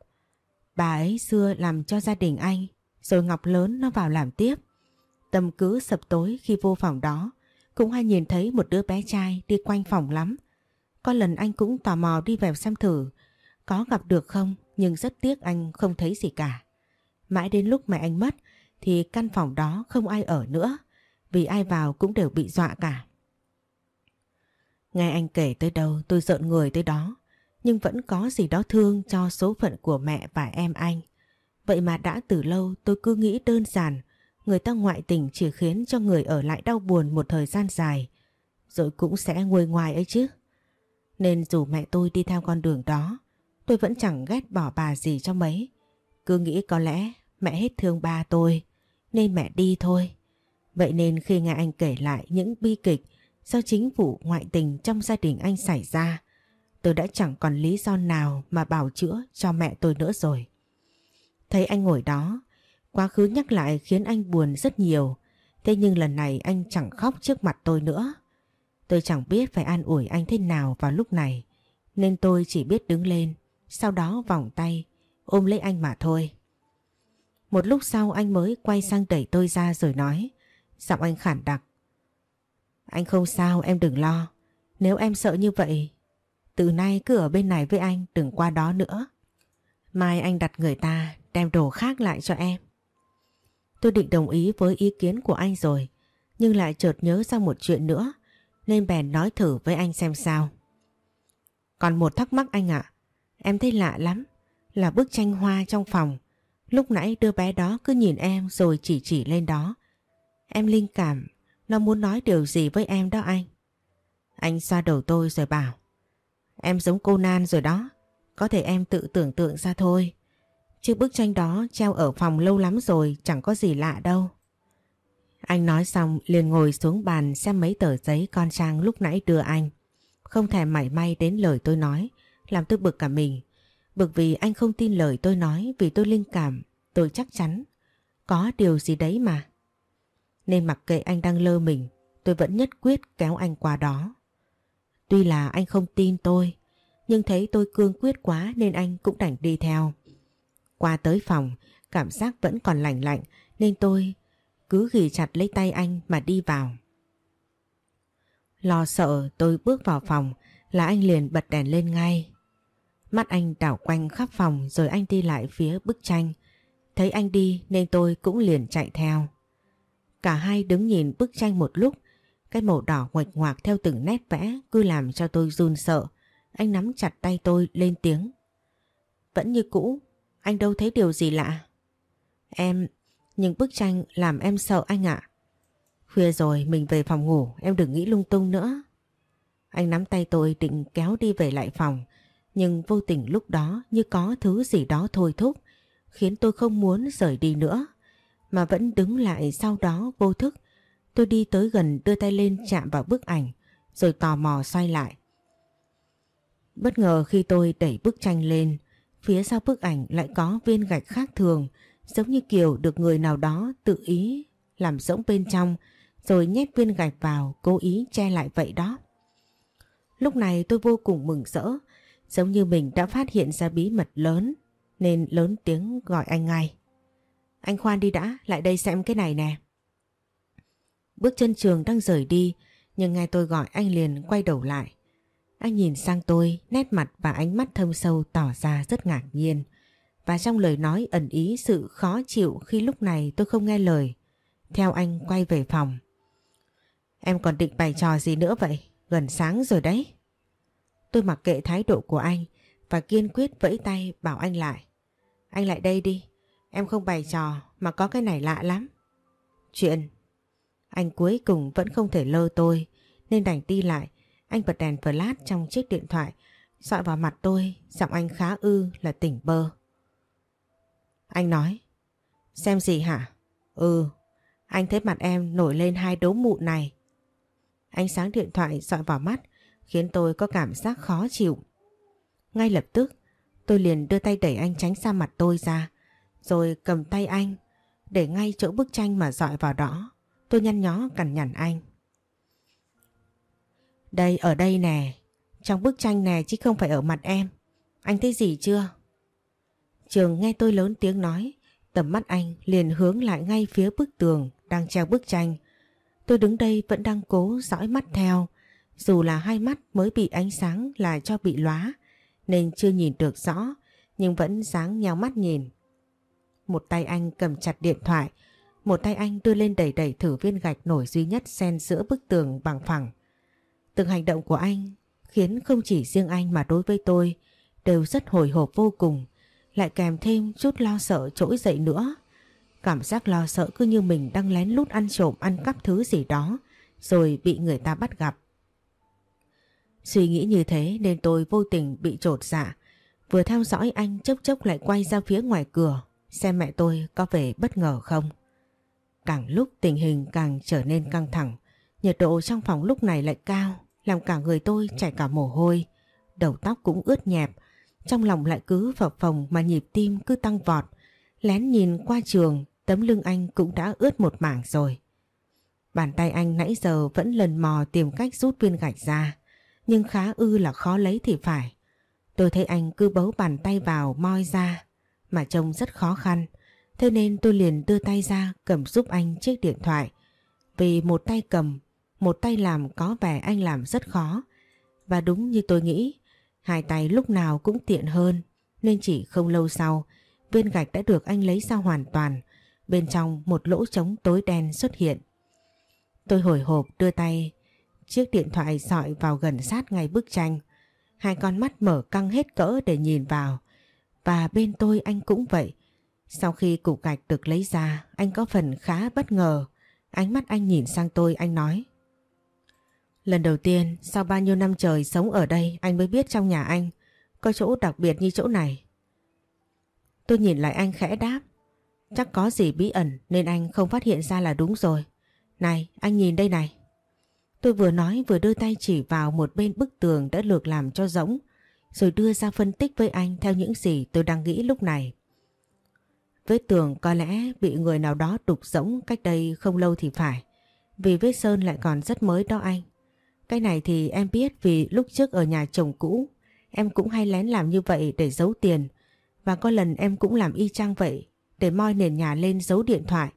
bà ấy xưa làm cho gia đình anh, rồi Ngọc lớn nó vào làm tiếp. Tâm cứ sập tối khi vô phòng đó, cũng hay nhìn thấy một đứa bé trai đi quanh phòng lắm. Có lần anh cũng tò mò đi vào xem thử, có gặp được không nhưng rất tiếc anh không thấy gì cả. Mãi đến lúc mẹ anh mất thì căn phòng đó không ai ở nữa vì ai vào cũng đều bị dọa cả. Nghe anh kể tới đâu tôi giận người tới đó nhưng vẫn có gì đó thương cho số phận của mẹ và em anh. Vậy mà đã từ lâu tôi cứ nghĩ đơn giản người ta ngoại tình chỉ khiến cho người ở lại đau buồn một thời gian dài rồi cũng sẽ nguôi ngoài ấy chứ. Nên dù mẹ tôi đi theo con đường đó tôi vẫn chẳng ghét bỏ bà gì cho mấy. Cứ nghĩ có lẽ mẹ hết thương ba tôi nên mẹ đi thôi. Vậy nên khi nghe anh kể lại những bi kịch do chính vụ ngoại tình trong gia đình anh xảy ra, tôi đã chẳng còn lý do nào mà bảo chữa cho mẹ tôi nữa rồi. Thấy anh ngồi đó, quá khứ nhắc lại khiến anh buồn rất nhiều, thế nhưng lần này anh chẳng khóc trước mặt tôi nữa. Tôi chẳng biết phải an ủi anh thế nào vào lúc này, nên tôi chỉ biết đứng lên, sau đó vòng tay, ôm lấy anh mà thôi. Một lúc sau anh mới quay sang đẩy tôi ra rồi nói. Giọng anh khản đặc. Anh không sao em đừng lo. Nếu em sợ như vậy, từ nay cứ ở bên này với anh đừng qua đó nữa. Mai anh đặt người ta đem đồ khác lại cho em. Tôi định đồng ý với ý kiến của anh rồi, nhưng lại chợt nhớ ra một chuyện nữa, nên bèn nói thử với anh xem sao. Còn một thắc mắc anh ạ, em thấy lạ lắm, là bức tranh hoa trong phòng Lúc nãy đứa bé đó cứ nhìn em rồi chỉ chỉ lên đó. Em linh cảm, nó muốn nói điều gì với em đó anh. Anh xoa đầu tôi rồi bảo. Em giống cô Nan rồi đó. Có thể em tự tưởng tượng ra thôi. Chứ bức tranh đó treo ở phòng lâu lắm rồi chẳng có gì lạ đâu. Anh nói xong liền ngồi xuống bàn xem mấy tờ giấy con Trang lúc nãy đưa anh. Không thèm mảy may đến lời tôi nói, làm tôi bực cả mình. Bực vì anh không tin lời tôi nói vì tôi linh cảm, tôi chắc chắn. Có điều gì đấy mà. Nên mặc kệ anh đang lơ mình, tôi vẫn nhất quyết kéo anh qua đó. Tuy là anh không tin tôi, nhưng thấy tôi cương quyết quá nên anh cũng đành đi theo. Qua tới phòng, cảm giác vẫn còn lạnh lạnh nên tôi cứ ghi chặt lấy tay anh mà đi vào. Lo sợ tôi bước vào phòng là anh liền bật đèn lên ngay. Mắt anh đảo quanh khắp phòng rồi anh đi lại phía bức tranh. Thấy anh đi nên tôi cũng liền chạy theo. Cả hai đứng nhìn bức tranh một lúc. Cái màu đỏ ngoạch ngoạc theo từng nét vẽ cứ làm cho tôi run sợ. Anh nắm chặt tay tôi lên tiếng. Vẫn như cũ, anh đâu thấy điều gì lạ. Em, nhưng bức tranh làm em sợ anh ạ. Khuya rồi mình về phòng ngủ, em đừng nghĩ lung tung nữa. Anh nắm tay tôi định kéo đi về lại phòng, nhưng vô tình lúc đó như có thứ gì đó thôi thúc, khiến tôi không muốn rời đi nữa, mà vẫn đứng lại sau đó vô thức. Tôi đi tới gần đưa tay lên chạm vào bức ảnh, rồi tò mò xoay lại. Bất ngờ khi tôi đẩy bức tranh lên, phía sau bức ảnh lại có viên gạch khác thường, giống như kiểu được người nào đó tự ý làm rỗng bên trong, rồi nhét viên gạch vào cố ý che lại vậy đó. Lúc này tôi vô cùng mừng rỡ, giống như mình đã phát hiện ra bí mật lớn, nên lớn tiếng gọi anh ngay. Anh khoan đi đã, lại đây xem cái này nè. Bước chân trường đang rời đi, nhưng nghe tôi gọi anh liền quay đầu lại. Anh nhìn sang tôi, nét mặt và ánh mắt thâm sâu tỏ ra rất ngạc nhiên. Và trong lời nói ẩn ý sự khó chịu khi lúc này tôi không nghe lời. Theo anh quay về phòng. Em còn định bày trò gì nữa vậy? Gần sáng rồi đấy. Tôi mặc kệ thái độ của anh và kiên quyết vẫy tay bảo anh lại. Anh lại đây đi. Em không bày trò mà có cái này lạ lắm. Chuyện. Anh cuối cùng vẫn không thể lơ tôi nên đành đi lại. Anh bật đèn flash trong chiếc điện thoại, dọi vào mặt tôi, giọng anh khá ư là tỉnh bơ. Anh nói. Xem gì hả? Ừ. Anh thấy mặt em nổi lên hai đốm mụn này. Ánh sáng điện thoại dọi vào mắt, khiến tôi có cảm giác khó chịu. Ngay lập tức, tôi liền đưa tay đẩy anh tránh xa mặt tôi ra, rồi cầm tay anh, để ngay chỗ bức tranh mà dọi vào đó. Tôi nhăn nhó cằn nhằn anh. Đây ở đây nè, trong bức tranh này chứ không phải ở mặt em. Anh thấy gì chưa? Trường nghe tôi lớn tiếng nói, tầm mắt anh liền hướng lại ngay phía bức tường đang treo bức tranh. Tôi đứng đây vẫn đang cố dõi mắt theo, dù là hai mắt mới bị ánh sáng là cho bị lóa, nên chưa nhìn được rõ, nhưng vẫn sáng nhau mắt nhìn. Một tay anh cầm chặt điện thoại, một tay anh đưa lên đẩy đẩy thử viên gạch nổi duy nhất xen giữa bức tường bằng phẳng. Từng hành động của anh khiến không chỉ riêng anh mà đối với tôi đều rất hồi hộp vô cùng, lại kèm thêm chút lo sợ trỗi dậy nữa. Cảm giác lo sợ cứ như mình đang lén lút ăn trộm ăn cắp thứ gì đó rồi bị người ta bắt gặp. Suy nghĩ như thế nên tôi vô tình bị trột dạ. Vừa theo dõi anh chốc chốc lại quay ra phía ngoài cửa xem mẹ tôi có về bất ngờ không. Càng lúc tình hình càng trở nên căng thẳng, nhiệt độ trong phòng lúc này lại cao, làm cả người tôi chảy cả mồ hôi, đầu tóc cũng ướt nhẹp, trong lòng lại cứ phập phồng mà nhịp tim cứ tăng vọt. Lén nhìn qua trường, tấm lưng anh cũng đã ướt một mảng rồi. Bàn tay anh nãy giờ vẫn lần mò tìm cách rút viên gạch ra, nhưng khá ư là khó lấy thì phải. Tôi thấy anh cứ bấu bàn tay vào moi ra, mà trông rất khó khăn. Thế nên tôi liền đưa tay ra cầm giúp anh chiếc điện thoại. Vì một tay cầm, một tay làm có vẻ anh làm rất khó. Và đúng như tôi nghĩ, hai tay lúc nào cũng tiện hơn. Nên chỉ không lâu sau, viên gạch đã được anh lấy ra hoàn toàn. Bên trong một lỗ trống tối đen xuất hiện. Tôi hồi hộp đưa tay, chiếc điện thoại dọi vào gần sát ngay bức tranh. Hai con mắt mở căng hết cỡ để nhìn vào. Và bên tôi anh cũng vậy. Sau khi cục gạch được lấy ra, anh có phần khá bất ngờ. Ánh mắt anh nhìn sang tôi, anh nói. Lần đầu tiên, sau bao nhiêu năm trời sống ở đây, anh mới biết trong nhà anh có chỗ đặc biệt như chỗ này. Tôi nhìn lại anh khẽ đáp. Chắc có gì bí ẩn nên anh không phát hiện ra là đúng rồi. Này, anh nhìn đây này. Tôi vừa nói vừa đưa tay chỉ vào một bên bức tường đã lược làm cho rỗng, rồi đưa ra phân tích với anh theo những gì tôi đang nghĩ lúc này. Vết tường có lẽ bị người nào đó đục rỗng cách đây không lâu thì phải, vì vết sơn lại còn rất mới đó anh. Cái này thì em biết vì lúc trước ở nhà chồng cũ, em cũng hay lén làm như vậy để giấu tiền, và có lần em cũng làm y chang vậy để moi nền nhà lên giấu điện thoại.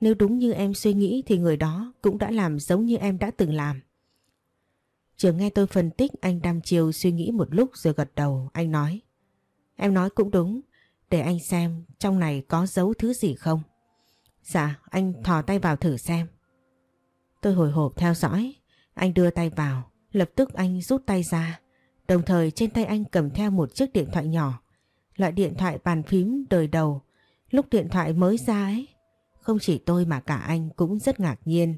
Nếu đúng như em suy nghĩ thì người đó cũng đã làm giống như em đã từng làm. Trường nghe tôi phân tích anh đăm chiều suy nghĩ một lúc rồi gật đầu, anh nói. Em nói cũng đúng, để anh xem trong này có giấu thứ gì không. Dạ, anh thò tay vào thử xem. Tôi hồi hộp theo dõi, anh đưa tay vào, lập tức anh rút tay ra. Đồng thời trên tay anh cầm theo một chiếc điện thoại nhỏ, loại điện thoại bàn phím đời đầu. Lúc điện thoại mới ra ấy, không chỉ tôi mà cả anh cũng rất ngạc nhiên.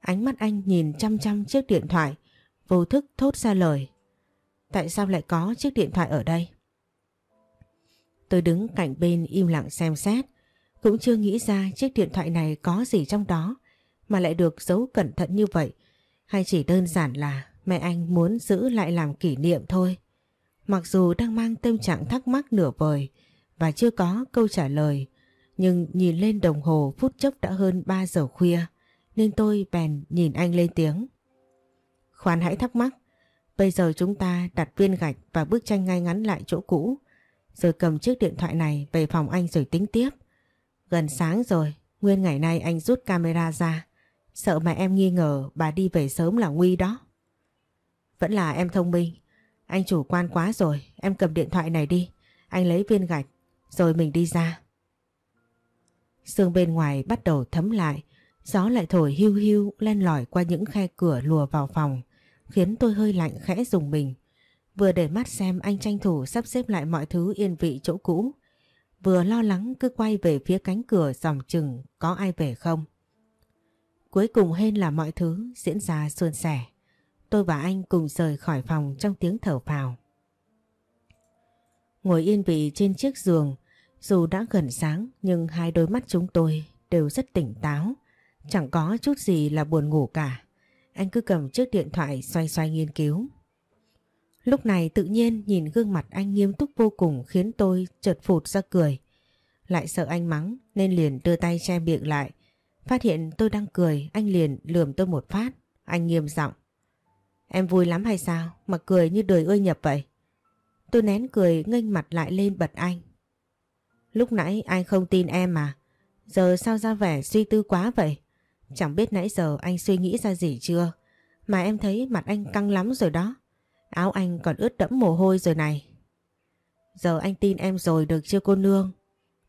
Ánh mắt anh nhìn chăm chăm chiếc điện thoại, vô thức thốt ra lời. Tại sao lại có chiếc điện thoại ở đây? Tôi đứng cạnh bên im lặng xem xét, cũng chưa nghĩ ra chiếc điện thoại này có gì trong đó mà lại được giấu cẩn thận như vậy. Hay chỉ đơn giản là mẹ anh muốn giữ lại làm kỷ niệm thôi. Mặc dù đang mang tâm trạng thắc mắc nửa vời và chưa có câu trả lời, nhưng nhìn lên đồng hồ phút chốc đã hơn 3 giờ khuya nên tôi bèn nhìn anh lên tiếng. Khoan hãy thắc mắc, bây giờ chúng ta đặt viên gạch và bức tranh ngay ngắn lại chỗ cũ, rồi cầm chiếc điện thoại này về phòng anh rồi tính tiếp. Gần sáng rồi, nguyên ngày nay anh rút camera ra, sợ mà em nghi ngờ bà đi về sớm là nguy đó. Vẫn là em thông minh, anh chủ quan quá rồi, em cầm điện thoại này đi, anh lấy viên gạch, rồi mình đi ra. Sương bên ngoài bắt đầu thấm lại, gió lại thổi hưu hưu len lỏi qua những khe cửa lùa vào phòng, khiến tôi hơi lạnh khẽ dùng mình. Vừa để mắt xem anh tranh thủ sắp xếp lại mọi thứ yên vị chỗ cũ, vừa lo lắng cứ quay về phía cánh cửa dòng chừng có ai về không. Cuối cùng hên là mọi thứ diễn ra suôn sẻ. Tôi và anh cùng rời khỏi phòng trong tiếng thở phào. Ngồi yên vị trên chiếc giường, dù đã gần sáng nhưng hai đôi mắt chúng tôi đều rất tỉnh táo, chẳng có chút gì là buồn ngủ cả. Anh cứ cầm chiếc điện thoại xoay xoay nghiên cứu. Lúc này tự nhiên nhìn gương mặt anh nghiêm túc vô cùng khiến tôi chợt phụt ra cười. Lại sợ anh mắng nên liền đưa tay che miệng lại. Phát hiện tôi đang cười, anh liền lườm tôi một phát. Anh nghiêm giọng, Em vui lắm hay sao mà cười như đời ơi nhập vậy? Tôi nén cười, nghênh mặt lại lên bật anh. Lúc nãy anh không tin em mà. Giờ sao ra vẻ suy tư quá vậy? Chẳng biết nãy giờ anh suy nghĩ ra gì chưa? Mà em thấy mặt anh căng lắm rồi đó. Áo anh còn ướt đẫm mồ hôi rồi này. Giờ anh tin em rồi được chưa cô nương?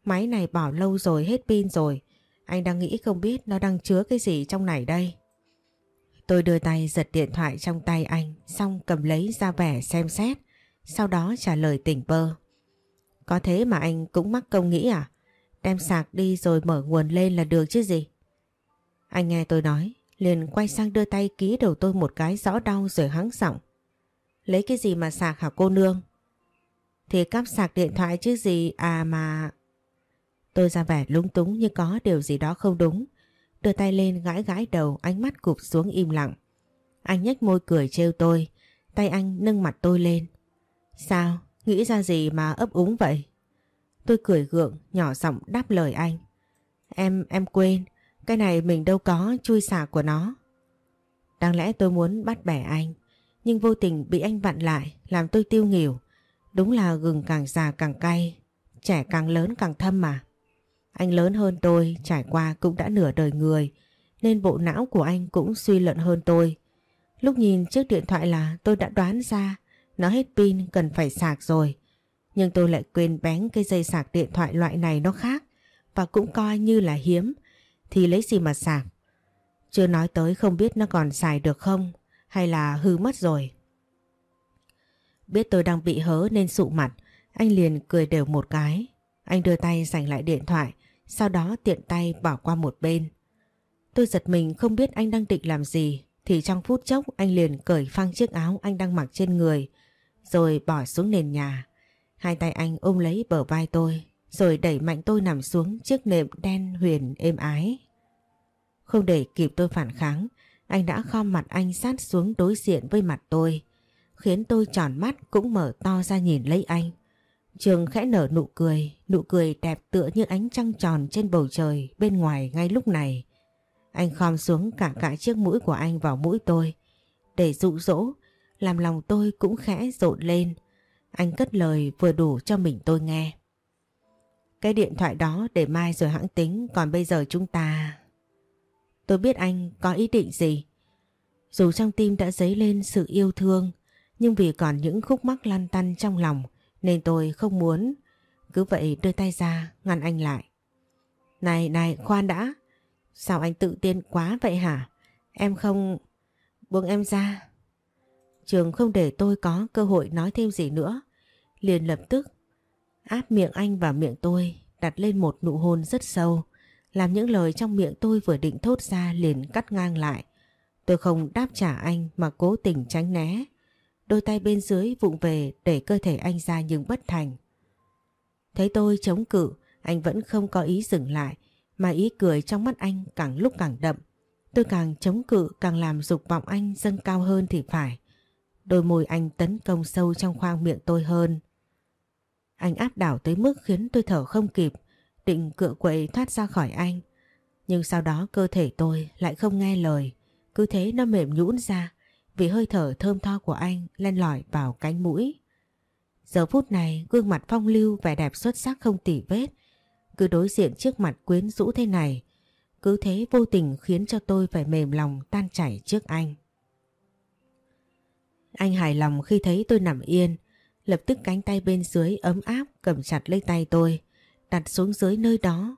Máy này bỏ lâu rồi, hết pin rồi. Anh đang nghĩ không biết nó đang chứa cái gì trong này đây. Tôi đưa tay giật điện thoại trong tay anh xong cầm lấy ra vẻ xem xét. Sau đó trả lời tỉnh bơ. Có thế mà anh cũng mắc công nghĩ à? Đem sạc đi rồi mở nguồn lên là được chứ gì? Anh nghe tôi nói, liền quay sang đưa tay ký đầu tôi một cái rõ đau rồi hắng giọng. Lấy cái gì mà sạc hả cô nương? Thì cắp sạc điện thoại chứ gì à mà... Tôi ra vẻ lúng túng như có điều gì đó không đúng. Đưa tay lên gãi gãi đầu ánh mắt cụp xuống im lặng. Anh nhếch môi cười trêu tôi. Tay anh nâng mặt tôi lên. Sao? Nghĩ ra gì mà ấp úng vậy? Tôi cười gượng, nhỏ giọng đáp lời anh. Em, em quên, cái này mình đâu có chui xả của nó. Đáng lẽ tôi muốn bắt bẻ anh, nhưng vô tình bị anh vặn lại, làm tôi tiêu nghỉu. Đúng là gừng càng già càng cay, trẻ càng lớn càng thâm mà. Anh lớn hơn tôi, trải qua cũng đã nửa đời người, nên bộ não của anh cũng suy luận hơn tôi. Lúc nhìn chiếc điện thoại là tôi đã đoán ra nó hết pin cần phải sạc rồi. Nhưng tôi lại quên bén cái dây sạc điện thoại loại này nó khác và cũng coi như là hiếm thì lấy gì mà sạc. Chưa nói tới không biết nó còn xài được không hay là hư mất rồi. Biết tôi đang bị hớ nên sụ mặt, anh liền cười đều một cái. Anh đưa tay giành lại điện thoại, sau đó tiện tay bỏ qua một bên. Tôi giật mình không biết anh đang định làm gì, thì trong phút chốc anh liền cởi phăng chiếc áo anh đang mặc trên người, rồi bỏ xuống nền nhà. Hai tay anh ôm lấy bờ vai tôi, rồi đẩy mạnh tôi nằm xuống chiếc nệm đen huyền êm ái. Không để kịp tôi phản kháng, anh đã khom mặt anh sát xuống đối diện với mặt tôi, khiến tôi tròn mắt cũng mở to ra nhìn lấy anh. Trường khẽ nở nụ cười, nụ cười đẹp tựa như ánh trăng tròn trên bầu trời bên ngoài ngay lúc này. Anh khom xuống cả cả chiếc mũi của anh vào mũi tôi, để dụ dỗ, làm lòng tôi cũng khẽ rộn lên. Anh cất lời vừa đủ cho mình tôi nghe. Cái điện thoại đó để mai rồi hãng tính, còn bây giờ chúng ta... Tôi biết anh có ý định gì. Dù trong tim đã dấy lên sự yêu thương, nhưng vì còn những khúc mắc lăn tăn trong lòng nên tôi không muốn. Cứ vậy đưa tay ra, ngăn anh lại. Này này, khoan đã. Sao anh tự tiên quá vậy hả? Em không... Buông em ra. Trường không để tôi có cơ hội nói thêm gì nữa. Liền lập tức, áp miệng anh vào miệng tôi, đặt lên một nụ hôn rất sâu làm những lời trong miệng tôi vừa định thốt ra liền cắt ngang lại. Tôi không đáp trả anh mà cố tình tránh né. Đôi tay bên dưới vụng về để cơ thể anh ra nhưng bất thành. Thấy tôi chống cự, anh vẫn không có ý dừng lại, mà ý cười trong mắt anh càng lúc càng đậm. Tôi càng chống cự càng làm dục vọng anh dâng cao hơn thì phải. Đôi môi anh tấn công sâu trong khoang miệng tôi hơn. Anh áp đảo tới mức khiến tôi thở không kịp, định cựa quậy thoát ra khỏi anh. Nhưng sau đó cơ thể tôi lại không nghe lời, cứ thế nó mềm nhũn ra vì hơi thở thơm tho của anh len lỏi vào cánh mũi. Giờ phút này gương mặt phong lưu vẻ đẹp xuất sắc không tỉ vết, cứ đối diện trước mặt quyến rũ thế này, cứ thế vô tình khiến cho tôi phải mềm lòng tan chảy trước anh. Anh hài lòng khi thấy tôi nằm yên, lập tức cánh tay bên dưới ấm áp cầm chặt lấy tay tôi đặt xuống dưới nơi đó.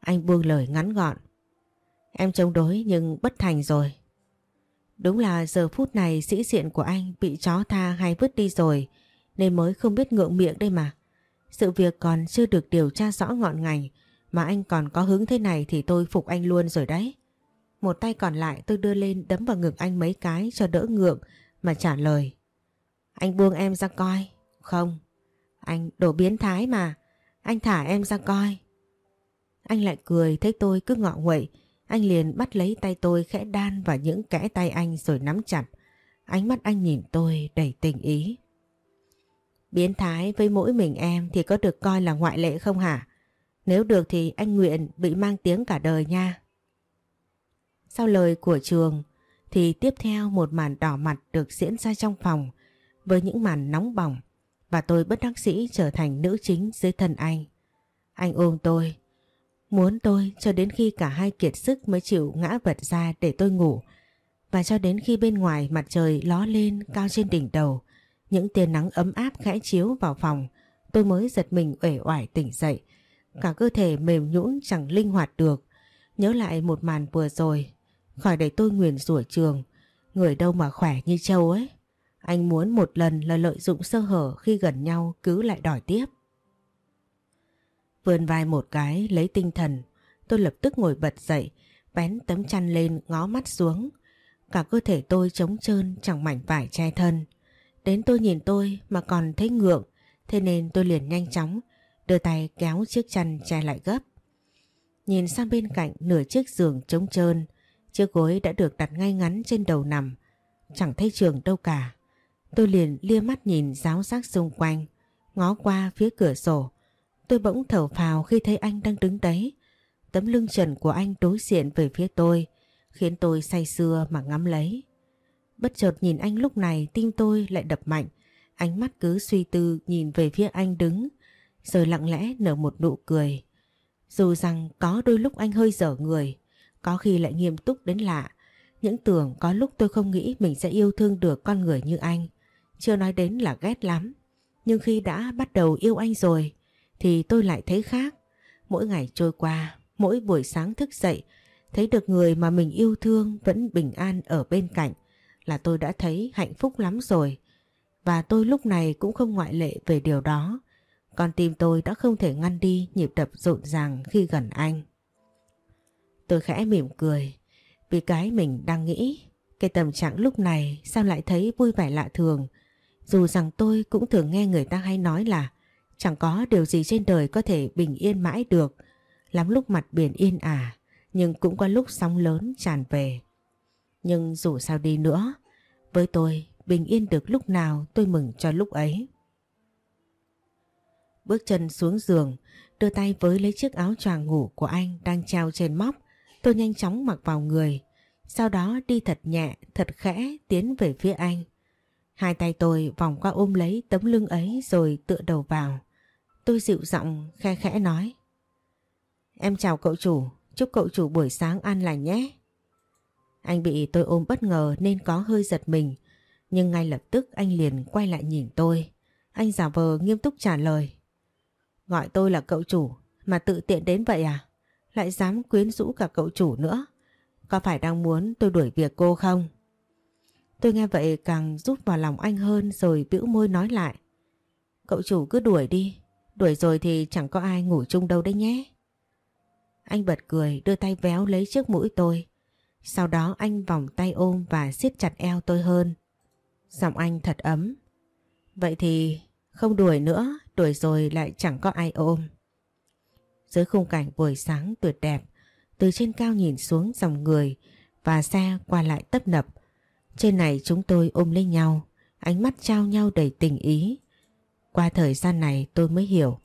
Anh buông lời ngắn gọn. Em chống đối nhưng bất thành rồi. Đúng là giờ phút này sĩ diện của anh bị chó tha hay vứt đi rồi, nên mới không biết ngượng miệng đây mà. Sự việc còn chưa được điều tra rõ ngọn ngành, mà anh còn có hứng thế này thì tôi phục anh luôn rồi đấy. Một tay còn lại tôi đưa lên đấm vào ngực anh mấy cái cho đỡ ngượng mà trả lời. Anh buông em ra coi. Không. Anh đổ biến thái mà. Anh thả em ra coi. Anh lại cười thấy tôi cứ ngọ nguậy. Anh liền bắt lấy tay tôi khẽ đan vào những kẽ tay anh rồi nắm chặt. Ánh mắt anh nhìn tôi đầy tình ý. Biến thái với mỗi mình em thì có được coi là ngoại lệ không hả? Nếu được thì anh nguyện bị mang tiếng cả đời nha. Sau lời của trường thì tiếp theo một màn đỏ mặt được diễn ra trong phòng với những màn nóng bỏng và tôi bất đắc sĩ trở thành nữ chính dưới thân anh. Anh ôm tôi, muốn tôi cho đến khi cả hai kiệt sức mới chịu ngã vật ra để tôi ngủ và cho đến khi bên ngoài mặt trời ló lên cao trên đỉnh đầu, những tia nắng ấm áp khẽ chiếu vào phòng, tôi mới giật mình uể oải tỉnh dậy. Cả cơ thể mềm nhũn chẳng linh hoạt được. Nhớ lại một màn vừa rồi, khỏi để tôi nguyền rủa trường, người đâu mà khỏe như châu ấy. Anh muốn một lần là lợi dụng sơ hở khi gần nhau cứ lại đòi tiếp. Vươn vai một cái lấy tinh thần, tôi lập tức ngồi bật dậy, bén tấm chăn lên ngó mắt xuống. Cả cơ thể tôi trống trơn chẳng mảnh vải che thân. Đến tôi nhìn tôi mà còn thấy ngượng, thế nên tôi liền nhanh chóng đưa tay kéo chiếc chăn che lại gấp. Nhìn sang bên cạnh nửa chiếc giường trống trơn, chiếc gối đã được đặt ngay ngắn trên đầu nằm, chẳng thấy trường đâu cả. Tôi liền lia mắt nhìn giáo giác xung quanh, ngó qua phía cửa sổ. Tôi bỗng thở phào khi thấy anh đang đứng đấy. Tấm lưng trần của anh đối diện về phía tôi, khiến tôi say sưa mà ngắm lấy. Bất chợt nhìn anh lúc này tim tôi lại đập mạnh, ánh mắt cứ suy tư nhìn về phía anh đứng, rồi lặng lẽ nở một nụ cười. Dù rằng có đôi lúc anh hơi dở người, có khi lại nghiêm túc đến lạ, những tưởng có lúc tôi không nghĩ mình sẽ yêu thương được con người như anh. Chưa nói đến là ghét lắm. Nhưng khi đã bắt đầu yêu anh rồi thì tôi lại thấy khác. Mỗi ngày trôi qua, mỗi buổi sáng thức dậy thấy được người mà mình yêu thương vẫn bình an ở bên cạnh là tôi đã thấy hạnh phúc lắm rồi. Và tôi lúc này cũng không ngoại lệ về điều đó. con tim tôi đã không thể ngăn đi nhịp đập rộn ràng khi gần anh. Tôi khẽ mỉm cười vì cái mình đang nghĩ. Cái tâm trạng lúc này sao lại thấy vui vẻ lạ thường. Dù rằng tôi cũng thường nghe người ta hay nói là chẳng có điều gì trên đời có thể bình yên mãi được. Lắm lúc mặt biển yên ả nhưng cũng có lúc sóng lớn tràn về. Nhưng dù sao đi nữa, với tôi bình yên được lúc nào tôi mừng cho lúc ấy. Bước chân xuống giường, đưa tay với lấy chiếc áo choàng ngủ của anh đang treo trên móc. Tôi nhanh chóng mặc vào người, sau đó đi thật nhẹ, thật khẽ tiến về phía anh. Hai tay tôi vòng qua ôm lấy tấm lưng ấy rồi tựa đầu vào. Tôi dịu giọng khe khẽ nói. Em chào cậu chủ, chúc cậu chủ buổi sáng an lành nhé. Anh bị tôi ôm bất ngờ nên có hơi giật mình, nhưng ngay lập tức anh liền quay lại nhìn tôi. Anh giả vờ nghiêm túc trả lời. Gọi tôi là cậu chủ mà tự tiện đến vậy à? Lại dám quyến rũ cả cậu chủ nữa. Có phải đang muốn tôi đuổi việc cô không? Tôi nghe vậy càng rút vào lòng anh hơn rồi bĩu môi nói lại. Cậu chủ cứ đuổi đi, đuổi rồi thì chẳng có ai ngủ chung đâu đấy nhé. Anh bật cười đưa tay véo lấy chiếc mũi tôi. Sau đó anh vòng tay ôm và siết chặt eo tôi hơn. Giọng anh thật ấm. Vậy thì không đuổi nữa, đuổi rồi lại chẳng có ai ôm. Dưới khung cảnh buổi sáng tuyệt đẹp, từ trên cao nhìn xuống dòng người và xe qua lại tấp nập. Trên này chúng tôi ôm lấy nhau, ánh mắt trao nhau đầy tình ý. Qua thời gian này tôi mới hiểu,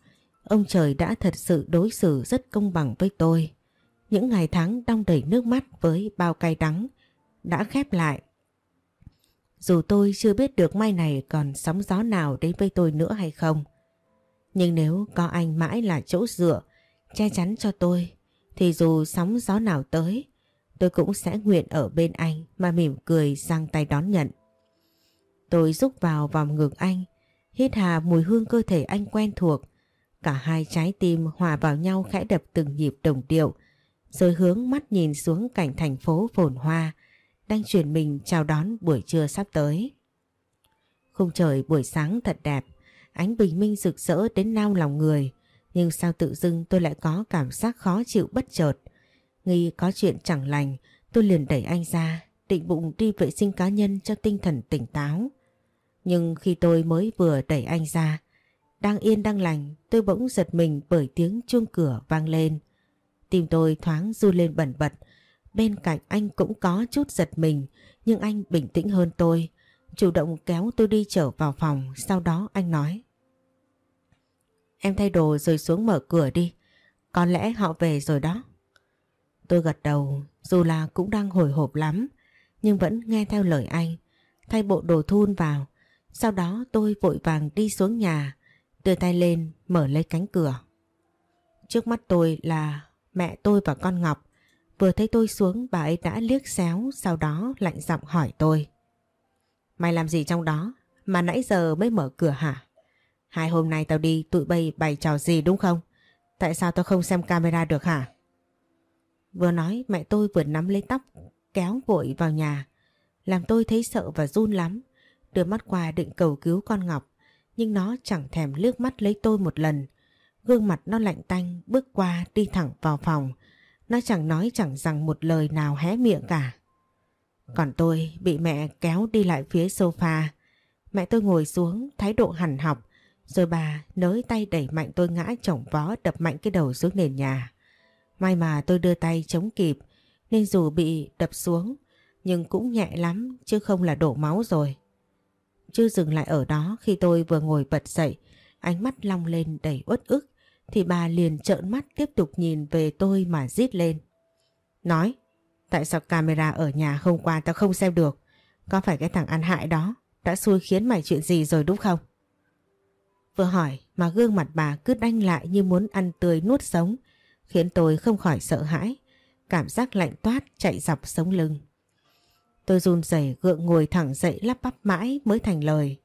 ông trời đã thật sự đối xử rất công bằng với tôi. Những ngày tháng đong đầy nước mắt với bao cay đắng đã khép lại. Dù tôi chưa biết được mai này còn sóng gió nào đến với tôi nữa hay không. Nhưng nếu có anh mãi là chỗ dựa, che chắn cho tôi, thì dù sóng gió nào tới, tôi cũng sẽ nguyện ở bên anh mà mỉm cười giang tay đón nhận. Tôi rúc vào vòng ngực anh, hít hà mùi hương cơ thể anh quen thuộc. Cả hai trái tim hòa vào nhau khẽ đập từng nhịp đồng điệu, rồi hướng mắt nhìn xuống cảnh thành phố phồn hoa, đang chuyển mình chào đón buổi trưa sắp tới. Khung trời buổi sáng thật đẹp, ánh bình minh rực rỡ đến nao lòng người, nhưng sao tự dưng tôi lại có cảm giác khó chịu bất chợt. Nghi có chuyện chẳng lành, tôi liền đẩy anh ra, định bụng đi vệ sinh cá nhân cho tinh thần tỉnh táo. Nhưng khi tôi mới vừa đẩy anh ra, đang yên đang lành, tôi bỗng giật mình bởi tiếng chuông cửa vang lên. Tim tôi thoáng du lên bẩn bật, bên cạnh anh cũng có chút giật mình, nhưng anh bình tĩnh hơn tôi, chủ động kéo tôi đi trở vào phòng, sau đó anh nói. Em thay đồ rồi xuống mở cửa đi, có lẽ họ về rồi đó. Tôi gật đầu, dù là cũng đang hồi hộp lắm, nhưng vẫn nghe theo lời anh, thay bộ đồ thun vào. Sau đó tôi vội vàng đi xuống nhà, đưa tay lên mở lấy cánh cửa. Trước mắt tôi là mẹ tôi và con Ngọc. Vừa thấy tôi xuống bà ấy đã liếc xéo sau đó lạnh giọng hỏi tôi. Mày làm gì trong đó mà nãy giờ mới mở cửa hả? Hai hôm nay tao đi tụi bay bày trò gì đúng không? Tại sao tao không xem camera được hả? Vừa nói mẹ tôi vừa nắm lấy tóc kéo vội vào nhà. Làm tôi thấy sợ và run lắm. Đưa mắt qua định cầu cứu con Ngọc. Nhưng nó chẳng thèm lướt mắt lấy tôi một lần. Gương mặt nó lạnh tanh, bước qua đi thẳng vào phòng. Nó chẳng nói chẳng rằng một lời nào hé miệng cả. Còn tôi bị mẹ kéo đi lại phía sofa. Mẹ tôi ngồi xuống, thái độ hằn học. Rồi bà nới tay đẩy mạnh tôi ngã chổng vó, đập mạnh cái đầu xuống nền nhà. May mà tôi đưa tay chống kịp, nên dù bị đập xuống, nhưng cũng nhẹ lắm, chứ không là đổ máu rồi. Chưa dừng lại ở đó khi tôi vừa ngồi bật dậy ánh mắt long lên đầy uất ức thì bà liền trợn mắt tiếp tục nhìn về tôi mà rít lên. Nói, tại sao camera ở nhà hôm qua tao không xem được? Có phải cái thằng ăn hại đó đã xui khiến mày chuyện gì rồi đúng không? Vừa hỏi mà gương mặt bà cứ đanh lại như muốn ăn tươi nuốt sống, khiến tôi không khỏi sợ hãi, cảm giác lạnh toát chạy dọc sống lưng. Tôi run rẩy gượng ngồi thẳng dậy lắp bắp mãi mới thành lời.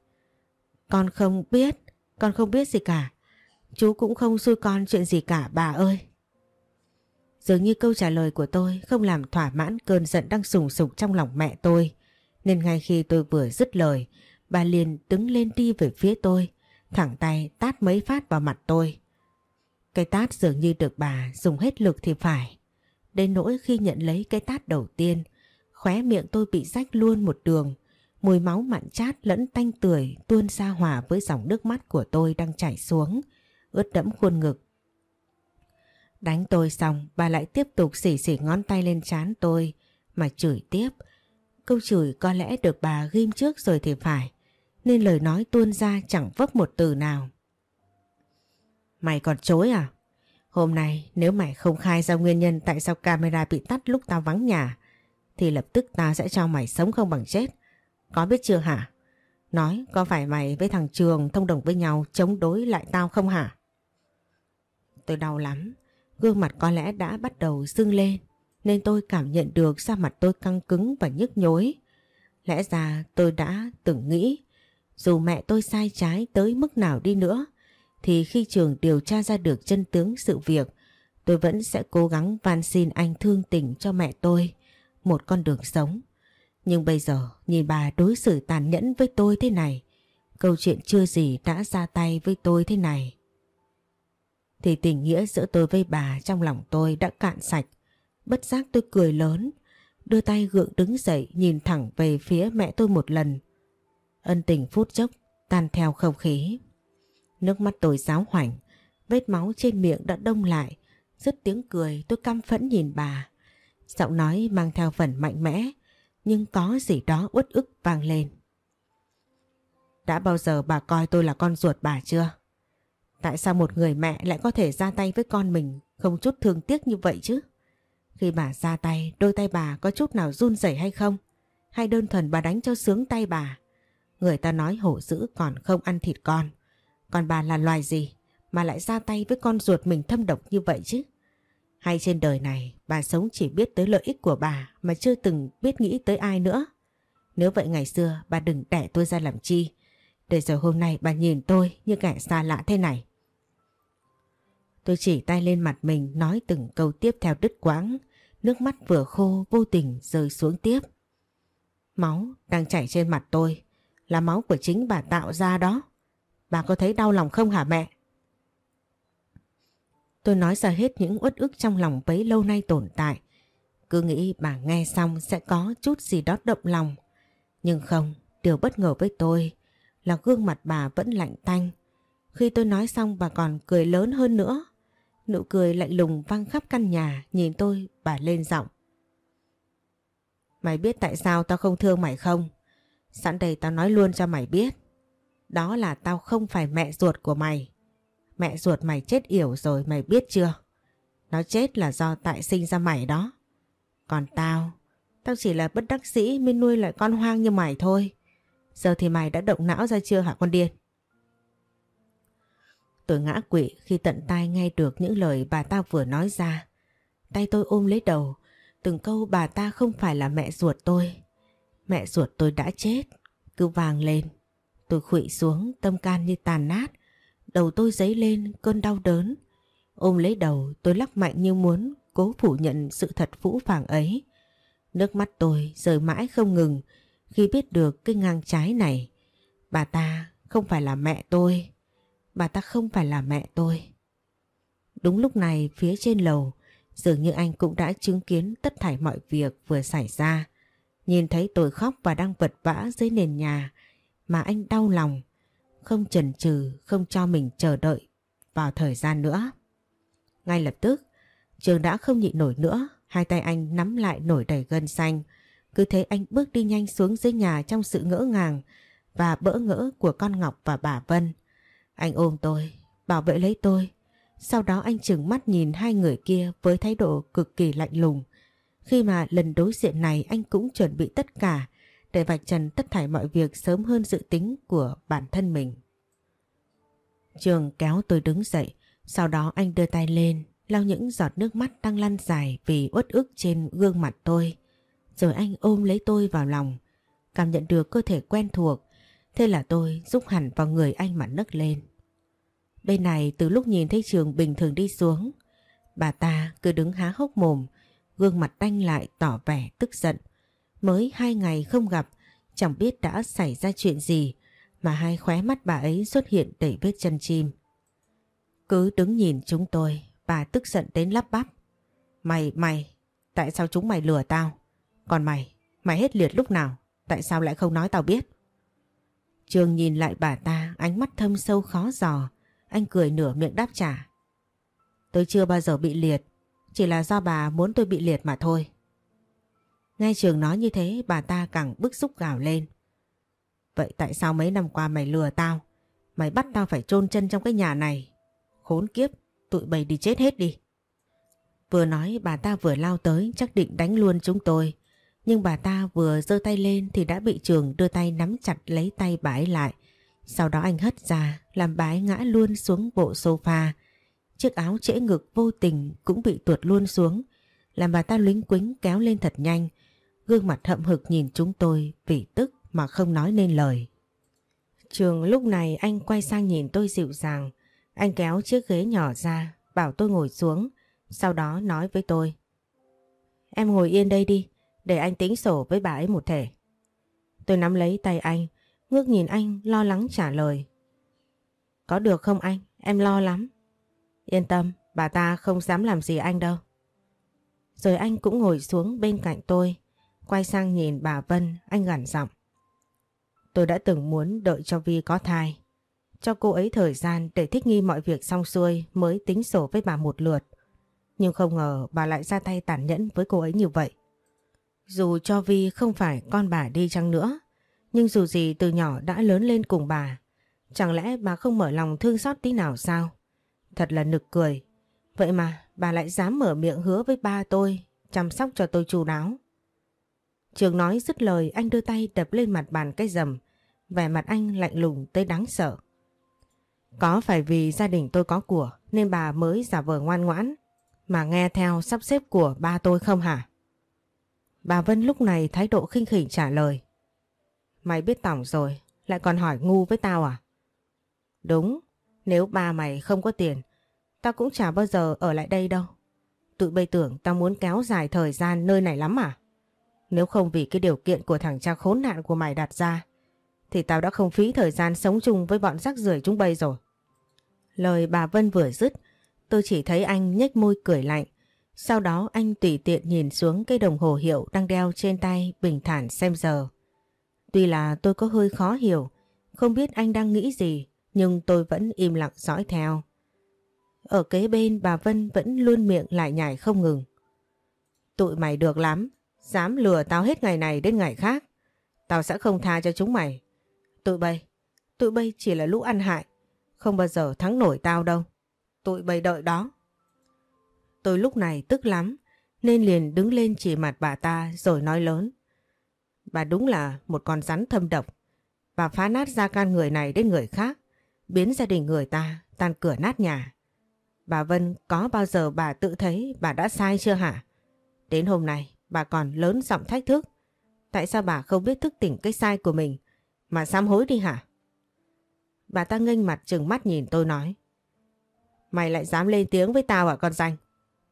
Con không biết, con không biết gì cả. Chú cũng không xui con chuyện gì cả bà ơi. Dường như câu trả lời của tôi không làm thỏa mãn cơn giận đang sùng sục trong lòng mẹ tôi. Nên ngay khi tôi vừa dứt lời, bà liền đứng lên đi về phía tôi, thẳng tay tát mấy phát vào mặt tôi. Cái tát dường như được bà dùng hết lực thì phải. Đến nỗi khi nhận lấy cái tát đầu tiên, khóe miệng tôi bị rách luôn một đường. Mùi máu mặn chát lẫn tanh tưởi tuôn ra hòa với dòng nước mắt của tôi đang chảy xuống, ướt đẫm khuôn ngực. Đánh tôi xong, bà lại tiếp tục xỉ xỉ ngón tay lên trán tôi mà chửi tiếp. Câu chửi có lẽ được bà ghim trước rồi thì phải, nên lời nói tuôn ra chẳng vấp một từ nào. Mày còn chối à? Hôm nay nếu mày không khai ra nguyên nhân tại sao camera bị tắt lúc tao vắng nhà, thì lập tức ta sẽ cho mày sống không bằng chết. Có biết chưa hả? Nói, có phải mày với thằng Trường thông đồng với nhau chống đối lại tao không hả? Tôi đau lắm. Gương mặt có lẽ đã bắt đầu sưng lên, nên tôi cảm nhận được da mặt tôi căng cứng và nhức nhối. Lẽ ra tôi đã từng nghĩ, dù mẹ tôi sai trái tới mức nào đi nữa, thì khi trường điều tra ra được chân tướng sự việc, tôi vẫn sẽ cố gắng van xin anh thương tình cho mẹ tôi một con đường sống. Nhưng bây giờ nhìn bà đối xử tàn nhẫn với tôi thế này câu chuyện chưa gì đã ra tay với tôi thế này thì tình nghĩa giữa tôi với bà trong lòng tôi đã cạn sạch. Bất giác tôi cười lớn, đưa tay gượng đứng dậy nhìn thẳng về phía mẹ tôi một lần. Ân tình phút chốc tan theo không khí. Nước mắt tôi giáo hoảnh, vết máu trên miệng đã đông lại, dứt tiếng cười tôi căm phẫn nhìn bà. Giọng nói mang theo phần mạnh mẽ, nhưng có gì đó uất ức vang lên. Đã bao giờ bà coi tôi là con ruột bà chưa? Tại sao một người mẹ lại có thể ra tay với con mình không chút thương tiếc như vậy chứ? Khi bà ra tay, đôi tay bà có chút nào run rẩy hay không? Hay đơn thuần bà đánh cho sướng tay bà? Người ta nói hổ dữ còn không ăn thịt con. Còn bà là loài gì mà lại ra tay với con ruột mình thâm độc như vậy chứ? Hay trên đời này bà sống chỉ biết tới lợi ích của bà mà chưa từng biết nghĩ tới ai nữa? Nếu vậy ngày xưa bà đừng đẻ tôi ra làm chi. Để rồi hôm nay bà nhìn tôi như kẻ xa lạ thế này. Tôi chỉ tay lên mặt mình nói từng câu tiếp theo đứt quãng, nước mắt vừa khô vô tình rơi xuống tiếp. Máu đang chảy trên mặt tôi là máu của chính bà tạo ra đó. Bà có thấy đau lòng không hả mẹ? Tôi nói ra hết những uất ức trong lòng bấy lâu nay tồn tại. Cứ nghĩ bà nghe xong sẽ có chút gì đó động lòng. Nhưng không, điều bất ngờ với tôi là gương mặt bà vẫn lạnh tanh. Khi tôi nói xong bà còn cười lớn hơn nữa. Nụ cười lạnh lùng văng khắp căn nhà nhìn tôi bà lên giọng. Mày biết tại sao tao không thương mày không? Sẵn đây tao nói luôn cho mày biết. Đó là tao không phải mẹ ruột của mày. Mẹ ruột mày chết yểu rồi mày biết chưa? Nó chết là do tại sinh ra mày đó. Còn tao, tao chỉ là bất đắc sĩ mới nuôi lại con hoang như mày thôi. Giờ thì mày đã động não ra chưa hả con điên? Tôi ngã quỵ khi tận tai nghe được những lời bà ta vừa nói ra. Tay tôi ôm lấy đầu, từng câu bà ta không phải là mẹ ruột tôi. Mẹ ruột tôi đã chết, cứ vàng lên. Tôi khụy xuống, tâm can như tàn nát. Đầu tôi dấy lên cơn đau đớn. Ôm lấy đầu tôi lắc mạnh như muốn cố phủ nhận sự thật phũ phàng ấy. Nước mắt tôi rời mãi không ngừng khi biết được cái ngang trái này. Bà ta không phải là mẹ tôi bà ta không phải là mẹ tôi. Đúng lúc này phía trên lầu, dường như anh cũng đã chứng kiến tất thảy mọi việc vừa xảy ra. Nhìn thấy tôi khóc và đang vật vã dưới nền nhà mà anh đau lòng, không chần chừ, không cho mình chờ đợi vào thời gian nữa. Ngay lập tức, Trường đã không nhịn nổi nữa, hai tay anh nắm lại nổi đầy gân xanh. Cứ thế anh bước đi nhanh xuống dưới nhà trong sự ngỡ ngàng và bỡ ngỡ của con Ngọc và bà Vân. Anh ôm tôi, bảo vệ lấy tôi. Sau đó anh chừng mắt nhìn hai người kia với thái độ cực kỳ lạnh lùng. Khi mà lần đối diện này anh cũng chuẩn bị tất cả để vạch trần tất thảy mọi việc sớm hơn dự tính của bản thân mình. Trường kéo tôi đứng dậy, sau đó anh đưa tay lên, lau những giọt nước mắt đang lăn dài vì uất ức trên gương mặt tôi. Rồi anh ôm lấy tôi vào lòng, cảm nhận được cơ thể quen thuộc, Thế là tôi rúc hẳn vào người anh mà nấc lên. Bên này từ lúc nhìn thấy Trường bình thường đi xuống, bà ta cứ đứng há hốc mồm, gương mặt đanh lại tỏ vẻ tức giận. Mới hai ngày không gặp, chẳng biết đã xảy ra chuyện gì mà hai khóe mắt bà ấy xuất hiện đầy vết chân chim. Cứ đứng nhìn chúng tôi, bà tức giận đến lắp bắp. Mày, mày, tại sao chúng mày lừa tao? Còn mày, mày hết liệt lúc nào? Tại sao lại không nói tao biết? Trường nhìn lại bà ta, ánh mắt thâm sâu khó giò. Anh cười nửa miệng đáp trả. Tôi chưa bao giờ bị liệt, chỉ là do bà muốn tôi bị liệt mà thôi. Nghe Trường nói như thế, bà ta càng bức xúc gào lên. Vậy tại sao mấy năm qua mày lừa tao? Mày bắt tao phải chôn chân trong cái nhà này. Khốn kiếp, tụi bày đi chết hết đi. Vừa nói bà ta vừa lao tới chắc định đánh luôn chúng tôi. Nhưng bà ta vừa giơ tay lên thì đã bị trường đưa tay nắm chặt lấy tay bà ấy lại. Sau đó anh hất ra làm bà ấy ngã luôn xuống bộ sofa. Chiếc áo trễ ngực vô tình cũng bị tuột luôn xuống. Làm bà ta lính quính kéo lên thật nhanh. Gương mặt hậm hực nhìn chúng tôi vì tức mà không nói nên lời. Trường lúc này anh quay sang nhìn tôi dịu dàng. Anh kéo chiếc ghế nhỏ ra, bảo tôi ngồi xuống. Sau đó nói với tôi. Em ngồi yên đây đi, để anh tính sổ với bà ấy một thể. Tôi nắm lấy tay anh, ngước nhìn anh lo lắng trả lời. Có được không anh? Em lo lắm. Yên tâm, bà ta không dám làm gì anh đâu. Rồi anh cũng ngồi xuống bên cạnh tôi, quay sang nhìn bà Vân, anh gằn giọng. Tôi đã từng muốn đợi cho Vi có thai, cho cô ấy thời gian để thích nghi mọi việc xong xuôi mới tính sổ với bà một lượt. Nhưng không ngờ bà lại ra tay tàn nhẫn với cô ấy như vậy. Dù cho Vi không phải con bà đi chăng nữa, nhưng dù gì từ nhỏ đã lớn lên cùng bà. Chẳng lẽ bà không mở lòng thương xót tí nào sao? Thật là nực cười. Vậy mà bà lại dám mở miệng hứa với ba tôi, chăm sóc cho tôi chu đáo. Trường nói dứt lời anh đưa tay đập lên mặt bàn cái rầm, vẻ mặt anh lạnh lùng tới đáng sợ. Có phải vì gia đình tôi có của nên bà mới giả vờ ngoan ngoãn mà nghe theo sắp xếp của ba tôi không hả? Bà Vân lúc này thái độ khinh khỉnh trả lời. Mày biết tổng rồi, lại còn hỏi ngu với tao à? Đúng, nếu ba mày không có tiền, tao cũng chả bao giờ ở lại đây đâu. Tụi bây tưởng tao muốn kéo dài thời gian nơi này lắm à? Nếu không vì cái điều kiện của thằng cha khốn nạn của mày đặt ra, thì tao đã không phí thời gian sống chung với bọn rác rưởi chúng bây rồi. Lời bà Vân vừa dứt, tôi chỉ thấy anh nhếch môi cười lạnh. Sau đó anh tùy tiện nhìn xuống cái đồng hồ hiệu đang đeo trên tay bình thản xem giờ. Tuy là tôi có hơi khó hiểu, không biết anh đang nghĩ gì, nhưng tôi vẫn im lặng dõi theo. Ở kế bên bà Vân vẫn luôn miệng lại nhảy không ngừng. Tụi mày được lắm, dám lừa tao hết ngày này đến ngày khác. Tao sẽ không tha cho chúng mày. Tụi bay, tụi bay chỉ là lũ ăn hại, không bao giờ thắng nổi tao đâu. Tụi bay đợi đó. Tôi lúc này tức lắm, nên liền đứng lên chỉ mặt bà ta rồi nói lớn. Bà đúng là một con rắn thâm độc. Bà phá nát ra can người này đến người khác, biến gia đình người ta tan cửa nát nhà. Bà Vân có bao giờ bà tự thấy bà đã sai chưa hả? Đến hôm nay bà còn lớn giọng thách thức. Tại sao bà không biết thức tỉnh cái sai của mình mà sám hối đi hả? Bà ta nghênh mặt trừng mắt nhìn tôi nói. Mày lại dám lên tiếng với tao à con danh?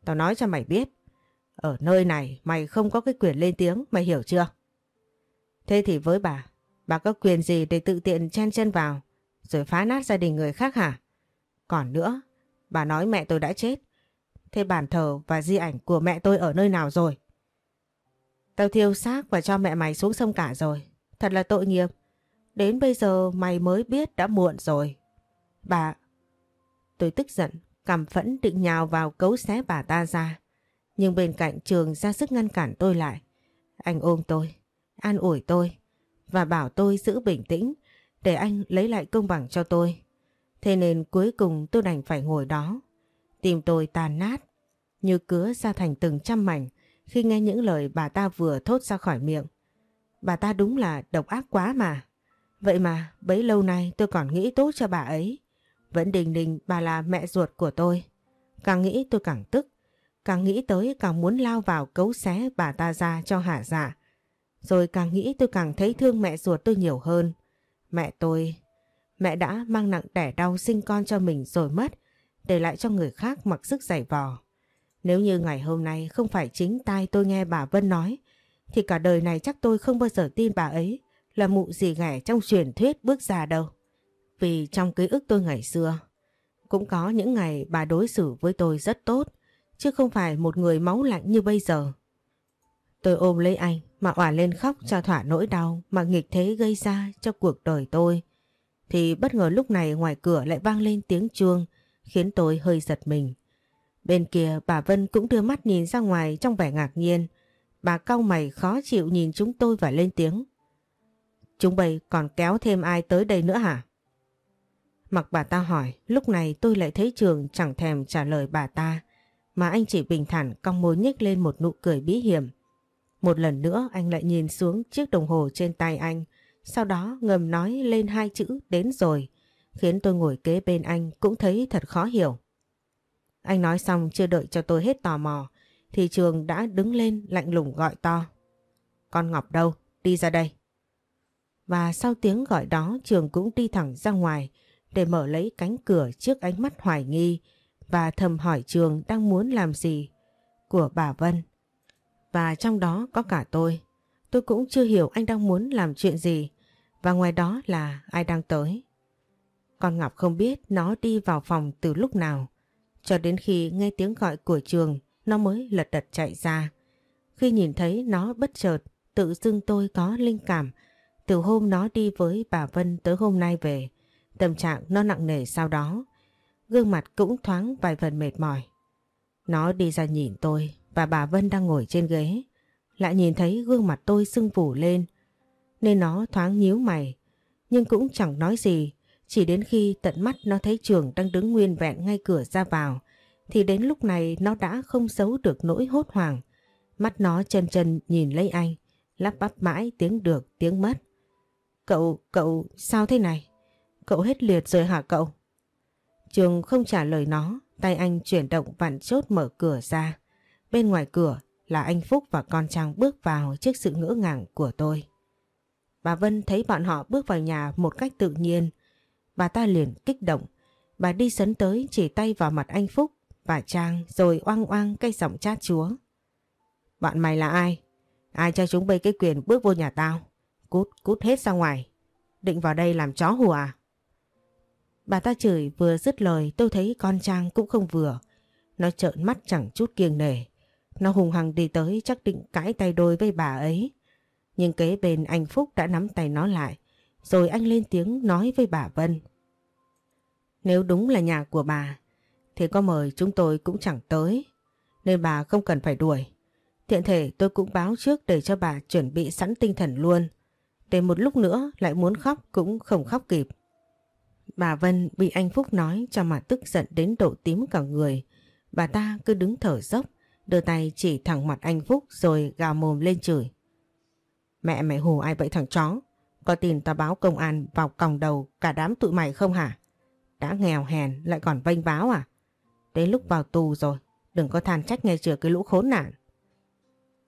Tao nói cho mày biết. Ở nơi này mày không có cái quyền lên tiếng, mày hiểu chưa? Thế thì với bà, bà có quyền gì để tự tiện chen chân vào rồi phá nát gia đình người khác hả? Còn nữa, bà nói mẹ tôi đã chết. Thế bàn thờ và di ảnh của mẹ tôi ở nơi nào rồi? Tao thiêu xác và cho mẹ mày xuống sông cả rồi. Thật là tội nghiệp. Đến bây giờ mày mới biết đã muộn rồi. Bà... Tôi tức giận, cầm phẫn định nhào vào cấu xé bà ta ra. Nhưng bên cạnh trường ra sức ngăn cản tôi lại. Anh ôm tôi, an ủi tôi và bảo tôi giữ bình tĩnh để anh lấy lại công bằng cho tôi. Thế nên cuối cùng tôi đành phải ngồi đó. Tim tôi tàn nát, như cứa ra thành từng trăm mảnh khi nghe những lời bà ta vừa thốt ra khỏi miệng. Bà ta đúng là độc ác quá mà. Vậy mà bấy lâu nay tôi còn nghĩ tốt cho bà ấy. Vẫn đình đình bà là mẹ ruột của tôi. Càng nghĩ tôi càng tức. Càng nghĩ tới càng muốn lao vào cấu xé bà ta ra cho hả dạ. Rồi càng nghĩ tôi càng thấy thương mẹ ruột tôi nhiều hơn. Mẹ tôi... Mẹ đã mang nặng đẻ đau sinh con cho mình rồi mất, để lại cho người khác mặc sức giày vò. Nếu như ngày hôm nay không phải chính tai tôi nghe bà Vân nói, thì cả đời này chắc tôi không bao giờ tin bà ấy là mụ gì ghẻ trong truyền thuyết bước ra đâu. Vì trong ký ức tôi ngày xưa, cũng có những ngày bà đối xử với tôi rất tốt, chứ không phải một người máu lạnh như bây giờ. Tôi ôm lấy anh mà òa lên khóc cho thỏa nỗi đau mà nghịch thế gây ra cho cuộc đời tôi. Thì bất ngờ lúc này ngoài cửa lại vang lên tiếng chuông khiến tôi hơi giật mình. Bên kia bà Vân cũng đưa mắt nhìn ra ngoài trong vẻ ngạc nhiên. Bà cau mày khó chịu nhìn chúng tôi và lên tiếng. Chúng bây còn kéo thêm ai tới đây nữa hả? Mặc bà ta hỏi, lúc này tôi lại thấy trường chẳng thèm trả lời bà ta, mà anh chỉ bình thản cong môi nhếch lên một nụ cười bí hiểm. Một lần nữa anh lại nhìn xuống chiếc đồng hồ trên tay anh, sau đó ngầm nói lên hai chữ đến rồi, khiến tôi ngồi kế bên anh cũng thấy thật khó hiểu. Anh nói xong chưa đợi cho tôi hết tò mò, thì Trường đã đứng lên lạnh lùng gọi to. Con Ngọc đâu? Đi ra đây. Và sau tiếng gọi đó Trường cũng đi thẳng ra ngoài để mở lấy cánh cửa trước ánh mắt hoài nghi và thầm hỏi Trường đang muốn làm gì của bà Vân. Và trong đó có cả tôi. Tôi cũng chưa hiểu anh đang muốn làm chuyện gì và ngoài đó là ai đang tới. Con Ngọc không biết nó đi vào phòng từ lúc nào cho đến khi nghe tiếng gọi của trường, nó mới lật đật chạy ra. Khi nhìn thấy nó bất chợt, tự dưng tôi có linh cảm từ hôm nó đi với bà Vân tới hôm nay về, tâm trạng nó nặng nề sau đó gương mặt cũng thoáng vài phần mệt mỏi. Nó đi ra nhìn tôi và bà Vân đang ngồi trên ghế lại nhìn thấy gương mặt tôi sưng vù lên, nên nó thoáng nhíu mày nhưng cũng chẳng nói gì chỉ đến khi tận mắt nó thấy trường đang đứng nguyên vẹn ngay cửa ra vào thì đến lúc này nó đã không giấu được nỗi hốt hoảng. Mắt nó chân chân nhìn lấy anh, lắp bắp mãi tiếng được tiếng mất. Cậu, cậu, sao thế này? Cậu hết liệt rồi hả cậu? Trường không trả lời nó, tay anh chuyển động vặn chốt mở cửa ra. Bên ngoài cửa là anh Phúc và con Trang bước vào trước sự ngỡ ngàng của tôi. Bà Vân thấy bọn họ bước vào nhà một cách tự nhiên. Bà ta liền kích động. Bà đi sấn tới chỉ tay vào mặt anh Phúc và Trang rồi oang oang cây giọng chát chúa. Bọn mày là ai? Ai cho chúng bây cái quyền bước vô nhà tao? Cút, cút hết ra ngoài. Định vào đây làm chó hùa à? Bà ta chửi vừa dứt lời tôi thấy con Trang cũng không vừa. Nó trợn mắt chẳng chút kiêng nể. Nó hùng hằng đi tới chắc định cãi tay đôi với bà ấy. Nhưng kế bên anh Phúc đã nắm tay nó lại. Rồi anh lên tiếng nói với bà Vân. Nếu đúng là nhà của bà thì có mời chúng tôi cũng chẳng tới. Nên bà không cần phải đuổi. Tiện thể tôi cũng báo trước để cho bà chuẩn bị sẵn tinh thần luôn. Để một lúc nữa lại muốn khóc cũng không khóc kịp. Bà Vân bị anh Phúc nói cho mà tức giận đến độ tím cả người. Bà ta cứ đứng thở dốc, đưa tay chỉ thẳng mặt anh Phúc rồi gào mồm lên chửi. Mẹ mày hù ai vậy thằng chó? Có tin tao báo công an vào còng đầu cả đám tụi mày không hả? Đã nghèo hèn lại còn vênh báo à? Đến lúc vào tù rồi, đừng có than trách nghe chừa cái lũ khốn nạn.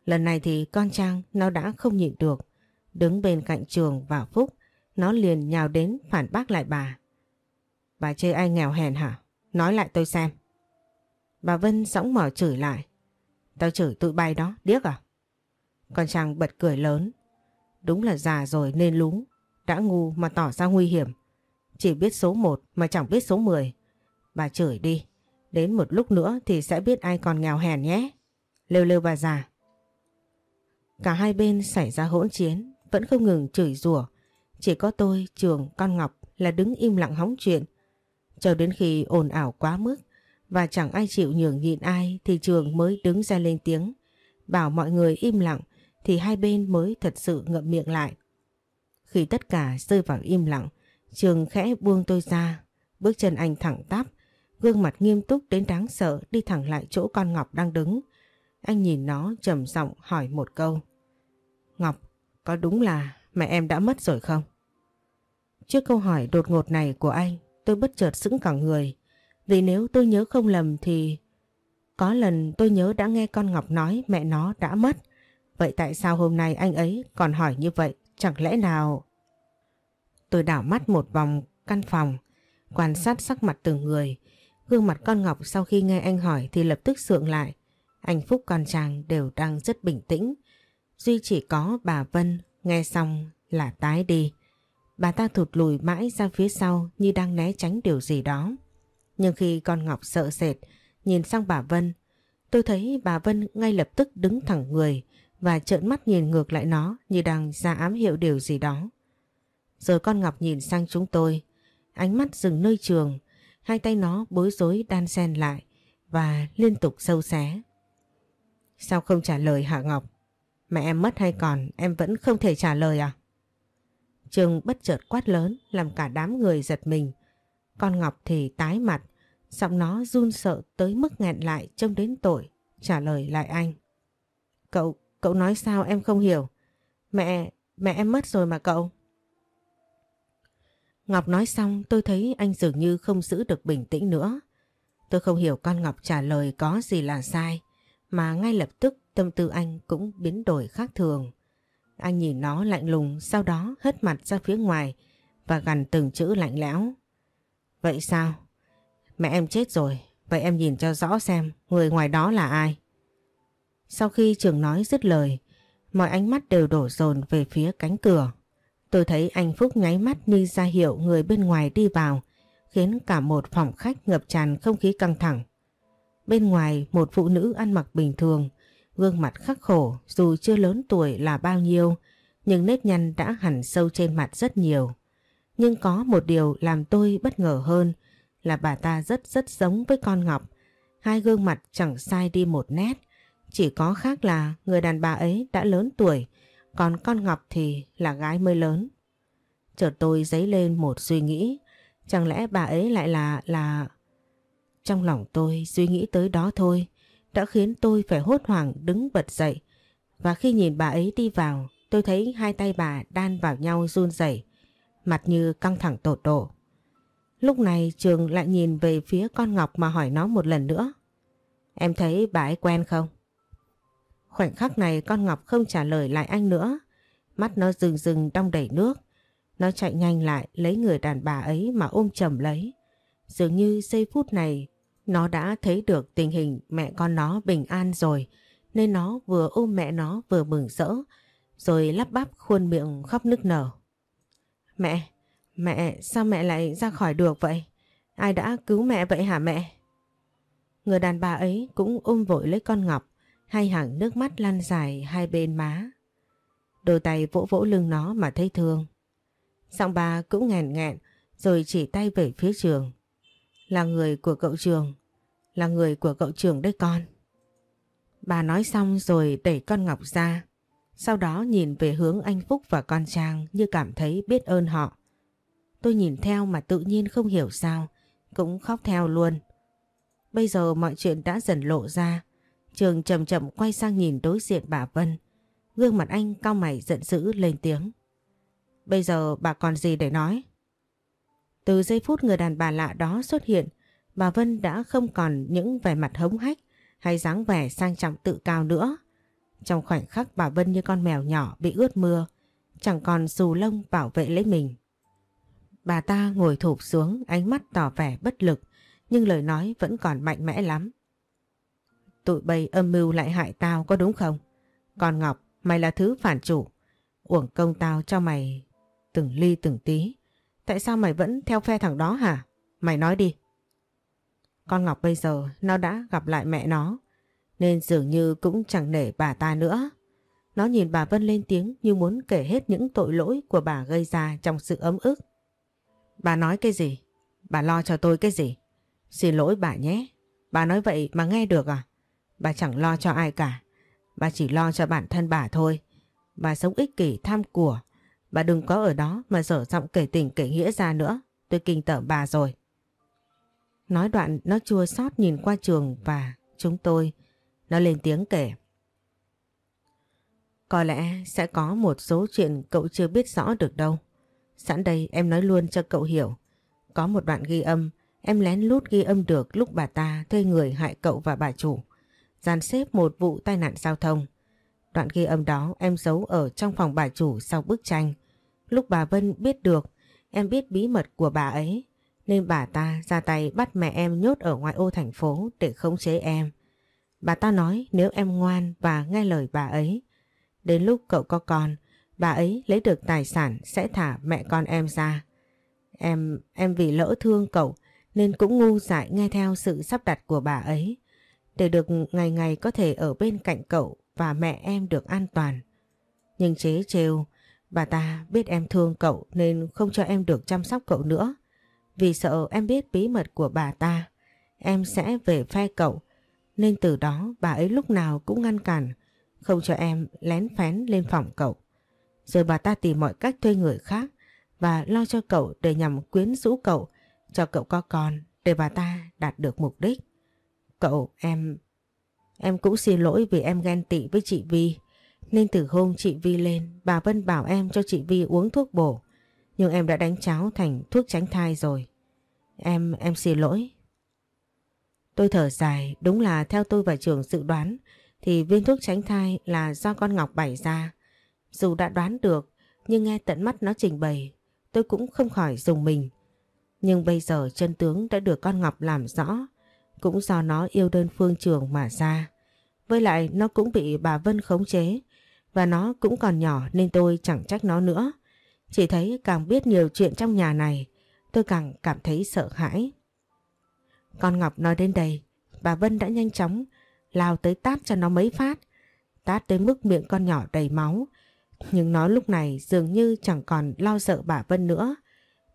Lần này thì con Trang nó đã không nhịn được. Đứng bên cạnh trường và Phúc, nó liền nhào đến phản bác lại bà. Bà chê ai nghèo hèn hả? Nói lại tôi xem. Bà Vân sóng mở chửi lại. Tao chửi tụi bay đó, điếc à? Con Trang bật cười lớn. Đúng là già rồi nên lúng. Đã ngu mà tỏ ra nguy hiểm. Chỉ biết số 1 mà chẳng biết số 10. Bà chửi đi. Đến một lúc nữa thì sẽ biết ai còn nghèo hèn nhé. Lêu lêu bà già. Cả hai bên xảy ra hỗn chiến, vẫn không ngừng chửi rủa. Chỉ có tôi, Trường, con Ngọc là đứng im lặng hóng chuyện. Chờ đến khi ồn ảo quá mức và chẳng ai chịu nhường nhịn ai thì Trường mới đứng ra lên tiếng. Bảo mọi người im lặng thì hai bên mới thật sự ngậm miệng lại. Khi tất cả rơi vào im lặng, Trường khẽ buông tôi ra, bước chân anh thẳng tắp, gương mặt nghiêm túc đến đáng sợ đi thẳng lại chỗ con Ngọc đang đứng. Anh nhìn nó trầm giọng hỏi một câu. Ngọc, có đúng là mẹ em đã mất rồi không? Trước câu hỏi đột ngột này của anh, tôi bất chợt sững cả người. Vì nếu tôi nhớ không lầm thì... Có lần tôi nhớ đã nghe con Ngọc nói mẹ nó đã mất. Vậy tại sao hôm nay anh ấy còn hỏi như vậy? Chẳng lẽ nào... Tôi đảo mắt một vòng căn phòng, quan sát sắc mặt từng người. Gương mặt con Ngọc sau khi nghe anh hỏi thì lập tức sượng lại. Anh Phúc con chàng đều đang rất bình tĩnh. Duy chỉ có bà Vân nghe xong là tái đi. Bà ta thụt lùi mãi ra phía sau như đang né tránh điều gì đó. Nhưng khi con Ngọc sợ sệt, nhìn sang bà Vân, tôi thấy bà Vân ngay lập tức đứng thẳng người và trợn mắt nhìn ngược lại nó như đang ra ám hiệu điều gì đó. Rồi con Ngọc nhìn sang chúng tôi, ánh mắt dừng nơi trường, hai tay nó bối rối đan xen lại và liên tục sâu xé. Sao không trả lời hả Ngọc? Mẹ em mất hay còn em vẫn không thể trả lời à? Trường bất chợt quát lớn làm cả đám người giật mình. Con Ngọc thì tái mặt, giọng nó run sợ tới mức nghẹn lại trông đến tội, trả lời lại anh. Cậu, cậu nói sao em không hiểu? Mẹ, mẹ em mất rồi mà cậu. Ngọc nói xong tôi thấy anh dường như không giữ được bình tĩnh nữa. Tôi không hiểu con Ngọc trả lời có gì là sai, mà ngay lập tức tâm tư anh cũng biến đổi khác thường. Anh nhìn nó lạnh lùng sau đó hất mặt ra phía ngoài và gằn từng chữ lạnh lẽo. Vậy sao? Mẹ em chết rồi, vậy em nhìn cho rõ xem người ngoài đó là ai. Sau khi trường nói dứt lời, mọi ánh mắt đều đổ dồn về phía cánh cửa. Tôi thấy anh Phúc nháy mắt như ra hiệu người bên ngoài đi vào, khiến cả một phòng khách ngập tràn không khí căng thẳng. Bên ngoài một phụ nữ ăn mặc bình thường, gương mặt khắc khổ dù chưa lớn tuổi là bao nhiêu, nhưng nếp nhăn đã hẳn sâu trên mặt rất nhiều. Nhưng có một điều làm tôi bất ngờ hơn là bà ta rất rất giống với con Ngọc. Hai gương mặt chẳng sai đi một nét, chỉ có khác là người đàn bà ấy đã lớn tuổi, còn con Ngọc thì là gái mới lớn. Chợt tôi dấy lên một suy nghĩ, chẳng lẽ bà ấy lại là là... Trong lòng tôi suy nghĩ tới đó thôi, đã khiến tôi phải hốt hoảng đứng bật dậy. Và khi nhìn bà ấy đi vào, tôi thấy hai tay bà đan vào nhau run rẩy, mặt như căng thẳng tột độ. Lúc này Trường lại nhìn về phía con Ngọc mà hỏi nó một lần nữa. Em thấy bà ấy quen không? Khoảnh khắc này con Ngọc không trả lời lại anh nữa. Mắt nó rừng rừng đong đầy nước. Nó chạy nhanh lại lấy người đàn bà ấy mà ôm chầm lấy. Dường như giây phút này nó đã thấy được tình hình mẹ con nó bình an rồi nên nó vừa ôm mẹ nó vừa mừng rỡ rồi lắp bắp khuôn miệng khóc nức nở. Mẹ, mẹ sao mẹ lại ra khỏi được vậy? Ai đã cứu mẹ vậy hả mẹ? Người đàn bà ấy cũng ôm vội lấy con Ngọc hai hàng nước mắt lăn dài hai bên má. Đôi tay vỗ vỗ lưng nó mà thấy thương. Giọng bà cũng nghẹn nghẹn rồi chỉ tay về phía trường. Là người của cậu trường, là người của cậu trường đấy con. Bà nói xong rồi đẩy con Ngọc ra. Sau đó nhìn về hướng anh Phúc và con Trang như cảm thấy biết ơn họ. Tôi nhìn theo mà tự nhiên không hiểu sao, cũng khóc theo luôn. Bây giờ mọi chuyện đã dần lộ ra. Trường chậm chậm quay sang nhìn đối diện bà Vân. Gương mặt anh cao mày giận dữ lên tiếng. Bây giờ bà còn gì để nói? Từ giây phút người đàn bà lạ đó xuất hiện, bà Vân đã không còn những vẻ mặt hống hách hay dáng vẻ sang trọng tự cao nữa. Trong khoảnh khắc bà Vân như con mèo nhỏ bị ướt mưa, chẳng còn dù lông bảo vệ lấy mình. Bà ta ngồi thụp xuống ánh mắt tỏ vẻ bất lực nhưng lời nói vẫn còn mạnh mẽ lắm. Tụi bay âm mưu lại hại tao có đúng không? Còn Ngọc, mày là thứ phản chủ. Uổng công tao cho mày từng ly từng tí. Tại sao mày vẫn theo phe thằng đó hả? Mày nói đi. Con Ngọc bây giờ nó đã gặp lại mẹ nó. Nên dường như cũng chẳng nể bà ta nữa. Nó nhìn bà Vân lên tiếng như muốn kể hết những tội lỗi của bà gây ra trong sự ấm ức. Bà nói cái gì? Bà lo cho tôi cái gì? Xin lỗi bà nhé. Bà nói vậy mà nghe được à? Bà chẳng lo cho ai cả. Bà chỉ lo cho bản thân bà thôi. Bà sống ích kỷ tham của. Bà đừng có ở đó mà dở giọng kể tình kể nghĩa ra nữa. Tôi kinh tởm bà rồi. Nói đoạn nó chua xót nhìn qua trường và chúng tôi. Nó lên tiếng kể. Có lẽ sẽ có một số chuyện cậu chưa biết rõ được đâu. Sẵn đây em nói luôn cho cậu hiểu. Có một đoạn ghi âm, em lén lút ghi âm được lúc bà ta thuê người hại cậu và bà chủ dàn xếp một vụ tai nạn giao thông. Đoạn ghi âm đó em giấu ở trong phòng bà chủ sau bức tranh. Lúc bà Vân biết được, em biết bí mật của bà ấy, nên bà ta ra tay bắt mẹ em nhốt ở ngoại ô thành phố để khống chế em. Bà ta nói nếu em ngoan và nghe lời bà ấy, đến lúc cậu có con, bà ấy lấy được tài sản sẽ thả mẹ con em ra. Em, em vì lỡ thương cậu nên cũng ngu dại nghe theo sự sắp đặt của bà ấy để được ngày ngày có thể ở bên cạnh cậu và mẹ em được an toàn. Nhưng chế trêu, bà ta biết em thương cậu nên không cho em được chăm sóc cậu nữa. Vì sợ em biết bí mật của bà ta, em sẽ về phe cậu. Nên từ đó bà ấy lúc nào cũng ngăn cản, không cho em lén phén lên phòng cậu. Rồi bà ta tìm mọi cách thuê người khác và lo cho cậu để nhằm quyến rũ cậu, cho cậu có con để bà ta đạt được mục đích. Cậu, em... Em cũng xin lỗi vì em ghen tị với chị Vi. Nên từ hôm chị Vi lên, bà Vân bảo em cho chị Vi uống thuốc bổ. Nhưng em đã đánh cháo thành thuốc tránh thai rồi. Em, em xin lỗi. Tôi thở dài, đúng là theo tôi và trường dự đoán thì viên thuốc tránh thai là do con Ngọc bày ra. Dù đã đoán được, nhưng nghe tận mắt nó trình bày, tôi cũng không khỏi dùng mình. Nhưng bây giờ chân tướng đã được con Ngọc làm rõ, cũng do nó yêu đơn phương trường mà ra. Với lại nó cũng bị bà Vân khống chế, và nó cũng còn nhỏ nên tôi chẳng trách nó nữa. Chỉ thấy càng biết nhiều chuyện trong nhà này, tôi càng cảm thấy sợ hãi. Con Ngọc nói đến đây, bà Vân đã nhanh chóng lao tới tát cho nó mấy phát. Tát tới mức miệng con nhỏ đầy máu. Nhưng nó lúc này dường như chẳng còn lo sợ bà Vân nữa.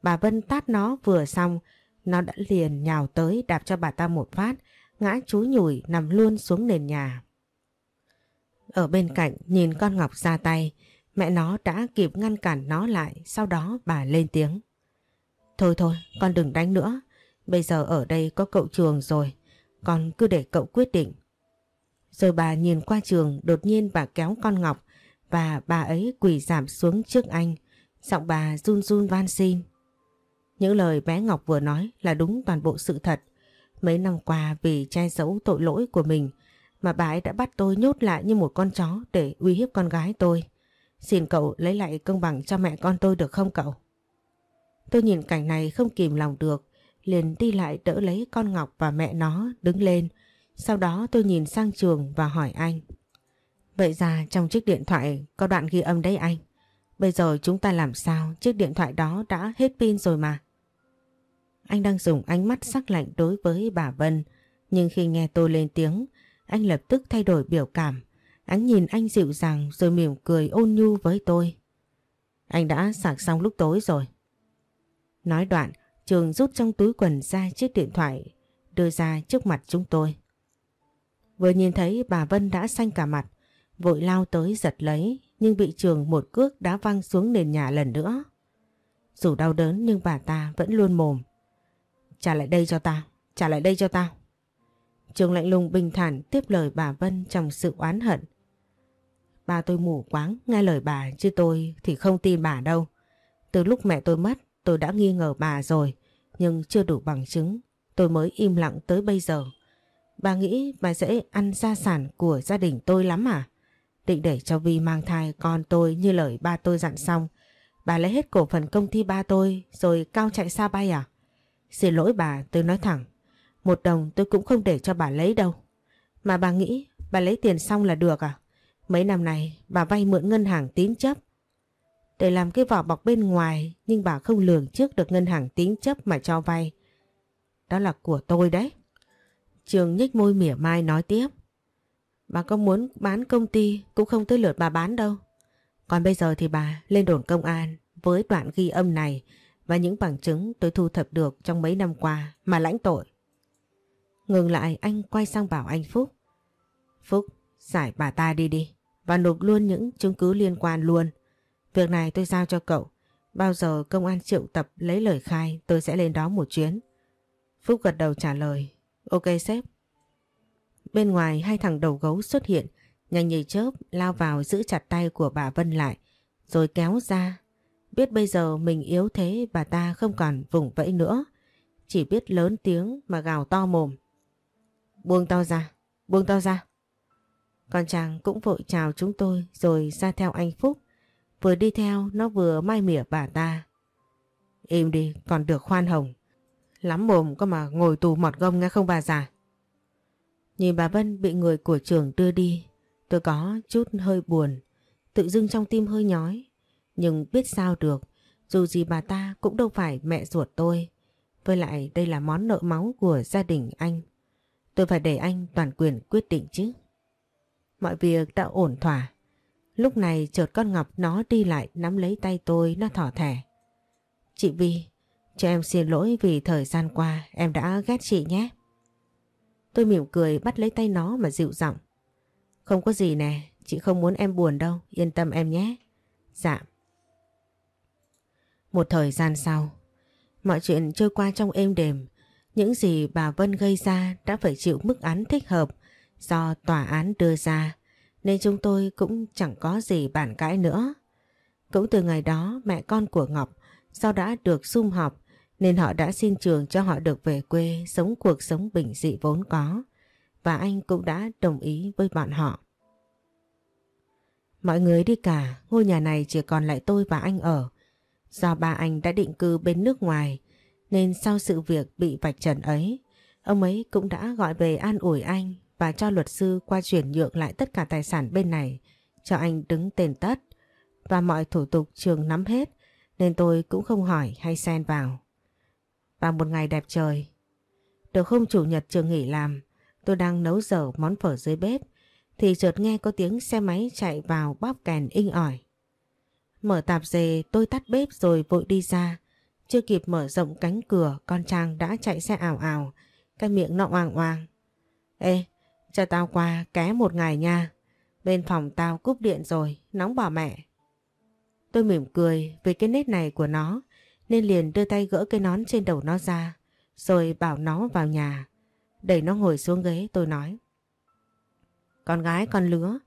Bà Vân tát nó vừa xong, nó đã liền nhào tới đạp cho bà ta một phát, ngã chú nhủi nằm luôn xuống nền nhà. Ở bên cạnh nhìn con Ngọc ra tay, mẹ nó đã kịp ngăn cản nó lại, sau đó bà lên tiếng. Thôi thôi, con đừng đánh nữa, bây giờ ở đây có cậu trường rồi, con cứ để cậu quyết định. Rồi bà nhìn qua trường, đột nhiên bà kéo con Ngọc và bà ấy quỳ giảm xuống trước anh, giọng bà run run van xin. Những lời bé Ngọc vừa nói là đúng toàn bộ sự thật. Mấy năm qua vì che giấu tội lỗi của mình mà bà ấy đã bắt tôi nhốt lại như một con chó để uy hiếp con gái tôi. Xin cậu lấy lại công bằng cho mẹ con tôi được không cậu? Tôi nhìn cảnh này không kìm lòng được, liền đi lại đỡ lấy con Ngọc và mẹ nó đứng lên. Sau đó tôi nhìn sang trường và hỏi anh. Vậy ra trong chiếc điện thoại có đoạn ghi âm đấy anh. Bây giờ chúng ta làm sao chiếc điện thoại đó đã hết pin rồi mà. Anh đang dùng ánh mắt sắc lạnh đối với bà Vân. Nhưng khi nghe tôi lên tiếng, anh lập tức thay đổi biểu cảm. Anh nhìn anh dịu dàng rồi mỉm cười ôn nhu với tôi. Anh đã sạc xong lúc tối rồi. Nói đoạn, Trường rút trong túi quần ra chiếc điện thoại, đưa ra trước mặt chúng tôi. Vừa nhìn thấy bà Vân đã xanh cả mặt, vội lao tới giật lấy, nhưng bị Trường một cước đá văng xuống nền nhà lần nữa. Dù đau đớn nhưng bà ta vẫn luôn mồm. Trả lại đây cho ta, trả lại đây cho ta Trường lạnh lùng bình thản tiếp lời bà Vân trong sự oán hận. Ba tôi mù quáng, nghe lời bà chứ tôi thì không tin bà đâu. Từ lúc mẹ tôi mất, tôi đã nghi ngờ bà rồi, nhưng chưa đủ bằng chứng, tôi mới im lặng tới bây giờ. Bà nghĩ bà sẽ ăn gia sản của gia đình tôi lắm à? Định để cho Vi mang thai con tôi như lời ba tôi dặn xong. Bà lấy hết cổ phần công ty ba tôi rồi cao chạy xa bay à? Xin lỗi bà, tôi nói thẳng. Một đồng tôi cũng không để cho bà lấy đâu. Mà bà nghĩ, bà lấy tiền xong là được à? Mấy năm này bà vay mượn ngân hàng tín chấp. Để làm cái vỏ bọc bên ngoài, nhưng bà không lường trước được ngân hàng tín chấp mà cho vay. Đó là của tôi đấy. Trường nhếch môi mỉa mai nói tiếp. Bà có muốn bán công ty cũng không tới lượt bà bán đâu. Còn bây giờ thì bà lên đồn công an với đoạn ghi âm này và những bằng chứng tôi thu thập được trong mấy năm qua mà lãnh tội. Ngừng lại anh quay sang bảo anh Phúc. Phúc, giải bà ta đi đi và nộp luôn những chứng cứ liên quan luôn. Việc này tôi giao cho cậu. Bao giờ công an triệu tập lấy lời khai tôi sẽ lên đó một chuyến. Phúc gật đầu trả lời. Ok sếp. Bên ngoài hai thằng đầu gấu xuất hiện, nhanh như chớp lao vào giữ chặt tay của bà Vân lại, rồi kéo ra. Biết bây giờ mình yếu thế bà ta không còn vùng vẫy nữa, chỉ biết lớn tiếng mà gào to mồm. Buông tao ra, buông tao ra. Con chàng cũng vội chào chúng tôi rồi ra theo anh Phúc. Vừa đi theo nó vừa mai mỉa bà ta. Im đi, còn được khoan hồng. Lắm mồm có mà ngồi tù mọt gông nghe không bà già. Nhìn bà Vân bị người của trường đưa đi, tôi có chút hơi buồn, tự dưng trong tim hơi nhói, nhưng biết sao được, dù gì bà ta cũng đâu phải mẹ ruột tôi. Với lại đây là món nợ máu của gia đình anh. Tôi phải để anh toàn quyền quyết định chứ. Mọi việc đã ổn thỏa. Lúc này chợt con Ngọc nó đi lại nắm lấy tay tôi nó thỏ thẻ. Chị Vi, cho em xin lỗi vì thời gian qua em đã ghét chị nhé. Tôi mỉm cười bắt lấy tay nó mà dịu giọng. Không có gì nè, chị không muốn em buồn đâu, yên tâm em nhé. Dạ. Một thời gian sau, mọi chuyện trôi qua trong êm đềm. Những gì bà Vân gây ra đã phải chịu mức án thích hợp do tòa án đưa ra nên chúng tôi cũng chẳng có gì bản cãi nữa. Cũng từ ngày đó mẹ con của Ngọc do đã được sum họp nên họ đã xin trường cho họ được về quê sống cuộc sống bình dị vốn có và anh cũng đã đồng ý với bọn họ. Mọi người đi cả, ngôi nhà này chỉ còn lại tôi và anh ở. Do ba anh đã định cư bên nước ngoài nên sau sự việc bị vạch trần ấy, ông ấy cũng đã gọi về an ủi anh và cho luật sư qua chuyển nhượng lại tất cả tài sản bên này cho anh đứng tên tất và mọi thủ tục trường nắm hết nên tôi cũng không hỏi hay xen vào. và một ngày đẹp trời, được hôm chủ nhật trường nghỉ làm, tôi đang nấu dở món phở dưới bếp thì chợt nghe có tiếng xe máy chạy vào bóp kèn inh ỏi. Mở tạp dề tôi tắt bếp rồi vội đi ra. Chưa kịp mở rộng cánh cửa con Trang đã chạy xe ảo ảo, cái miệng nó oang oang. Ê, cho tao qua ké một ngày nha. Bên phòng tao cúp điện rồi, nóng bỏ mẹ. Tôi mỉm cười vì cái nét này của nó nên liền đưa tay gỡ cái nón trên đầu nó ra rồi bảo nó vào nhà. Đẩy nó ngồi xuống ghế tôi nói. Con gái con lứa,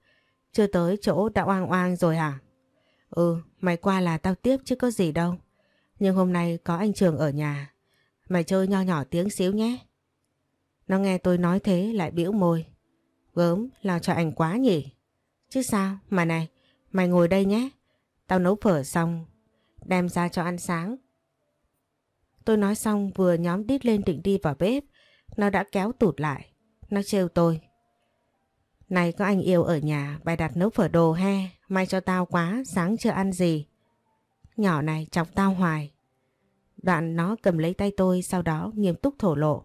chưa tới chỗ đã oang oang rồi hả? Ừ, mày qua là tao tiếp chứ có gì đâu. Nhưng hôm nay có anh Trường ở nhà. Mày chơi nho nhỏ tiếng xíu nhé. Nó nghe tôi nói thế lại biểu môi. Gớm, lo cho anh quá nhỉ. Chứ sao, mà này, mày ngồi đây nhé. Tao nấu phở xong, đem ra cho ăn sáng. Tôi nói xong vừa nhóm đít lên định đi vào bếp, nó đã kéo tụt lại. Nó trêu tôi. Này có anh yêu ở nhà, bày đặt nấu phở đồ he, may cho tao quá, sáng chưa ăn gì. Nhỏ này chọc tao hoài. Đoạn nó cầm lấy tay tôi sau đó nghiêm túc thổ lộ.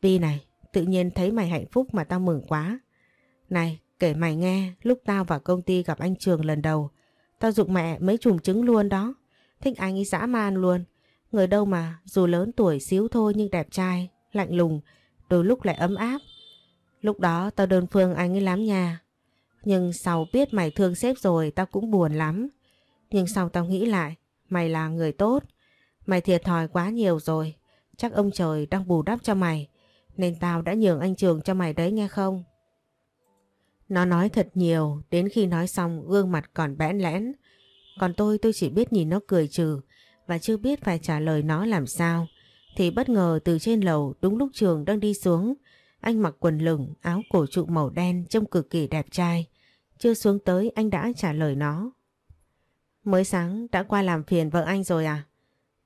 Vi này, tự nhiên thấy mày hạnh phúc mà tao mừng quá. Này, kể mày nghe, lúc tao vào công ty gặp anh Trường lần đầu, tao dụng mẹ mấy chùm trứng luôn đó. Thích anh ấy dã man luôn. Người đâu mà, dù lớn tuổi xíu thôi nhưng đẹp trai, lạnh lùng, đôi lúc lại ấm áp. Lúc đó tao đơn phương anh ấy lắm nha. Nhưng sau biết mày thương sếp rồi tao cũng buồn lắm. Nhưng sau tao nghĩ lại, mày là người tốt. Mày thiệt thòi quá nhiều rồi. Chắc ông trời đang bù đắp cho mày. Nên tao đã nhường anh Trường cho mày đấy nghe không? Nó nói thật nhiều, đến khi nói xong gương mặt còn bẽn lẽn. Còn tôi tôi chỉ biết nhìn nó cười trừ và chưa biết phải trả lời nó làm sao. Thì bất ngờ từ trên lầu đúng lúc Trường đang đi xuống anh mặc quần lửng, áo cổ trụ màu đen trông cực kỳ đẹp trai. Chưa xuống tới anh đã trả lời nó. Mới sáng đã qua làm phiền vợ anh rồi à?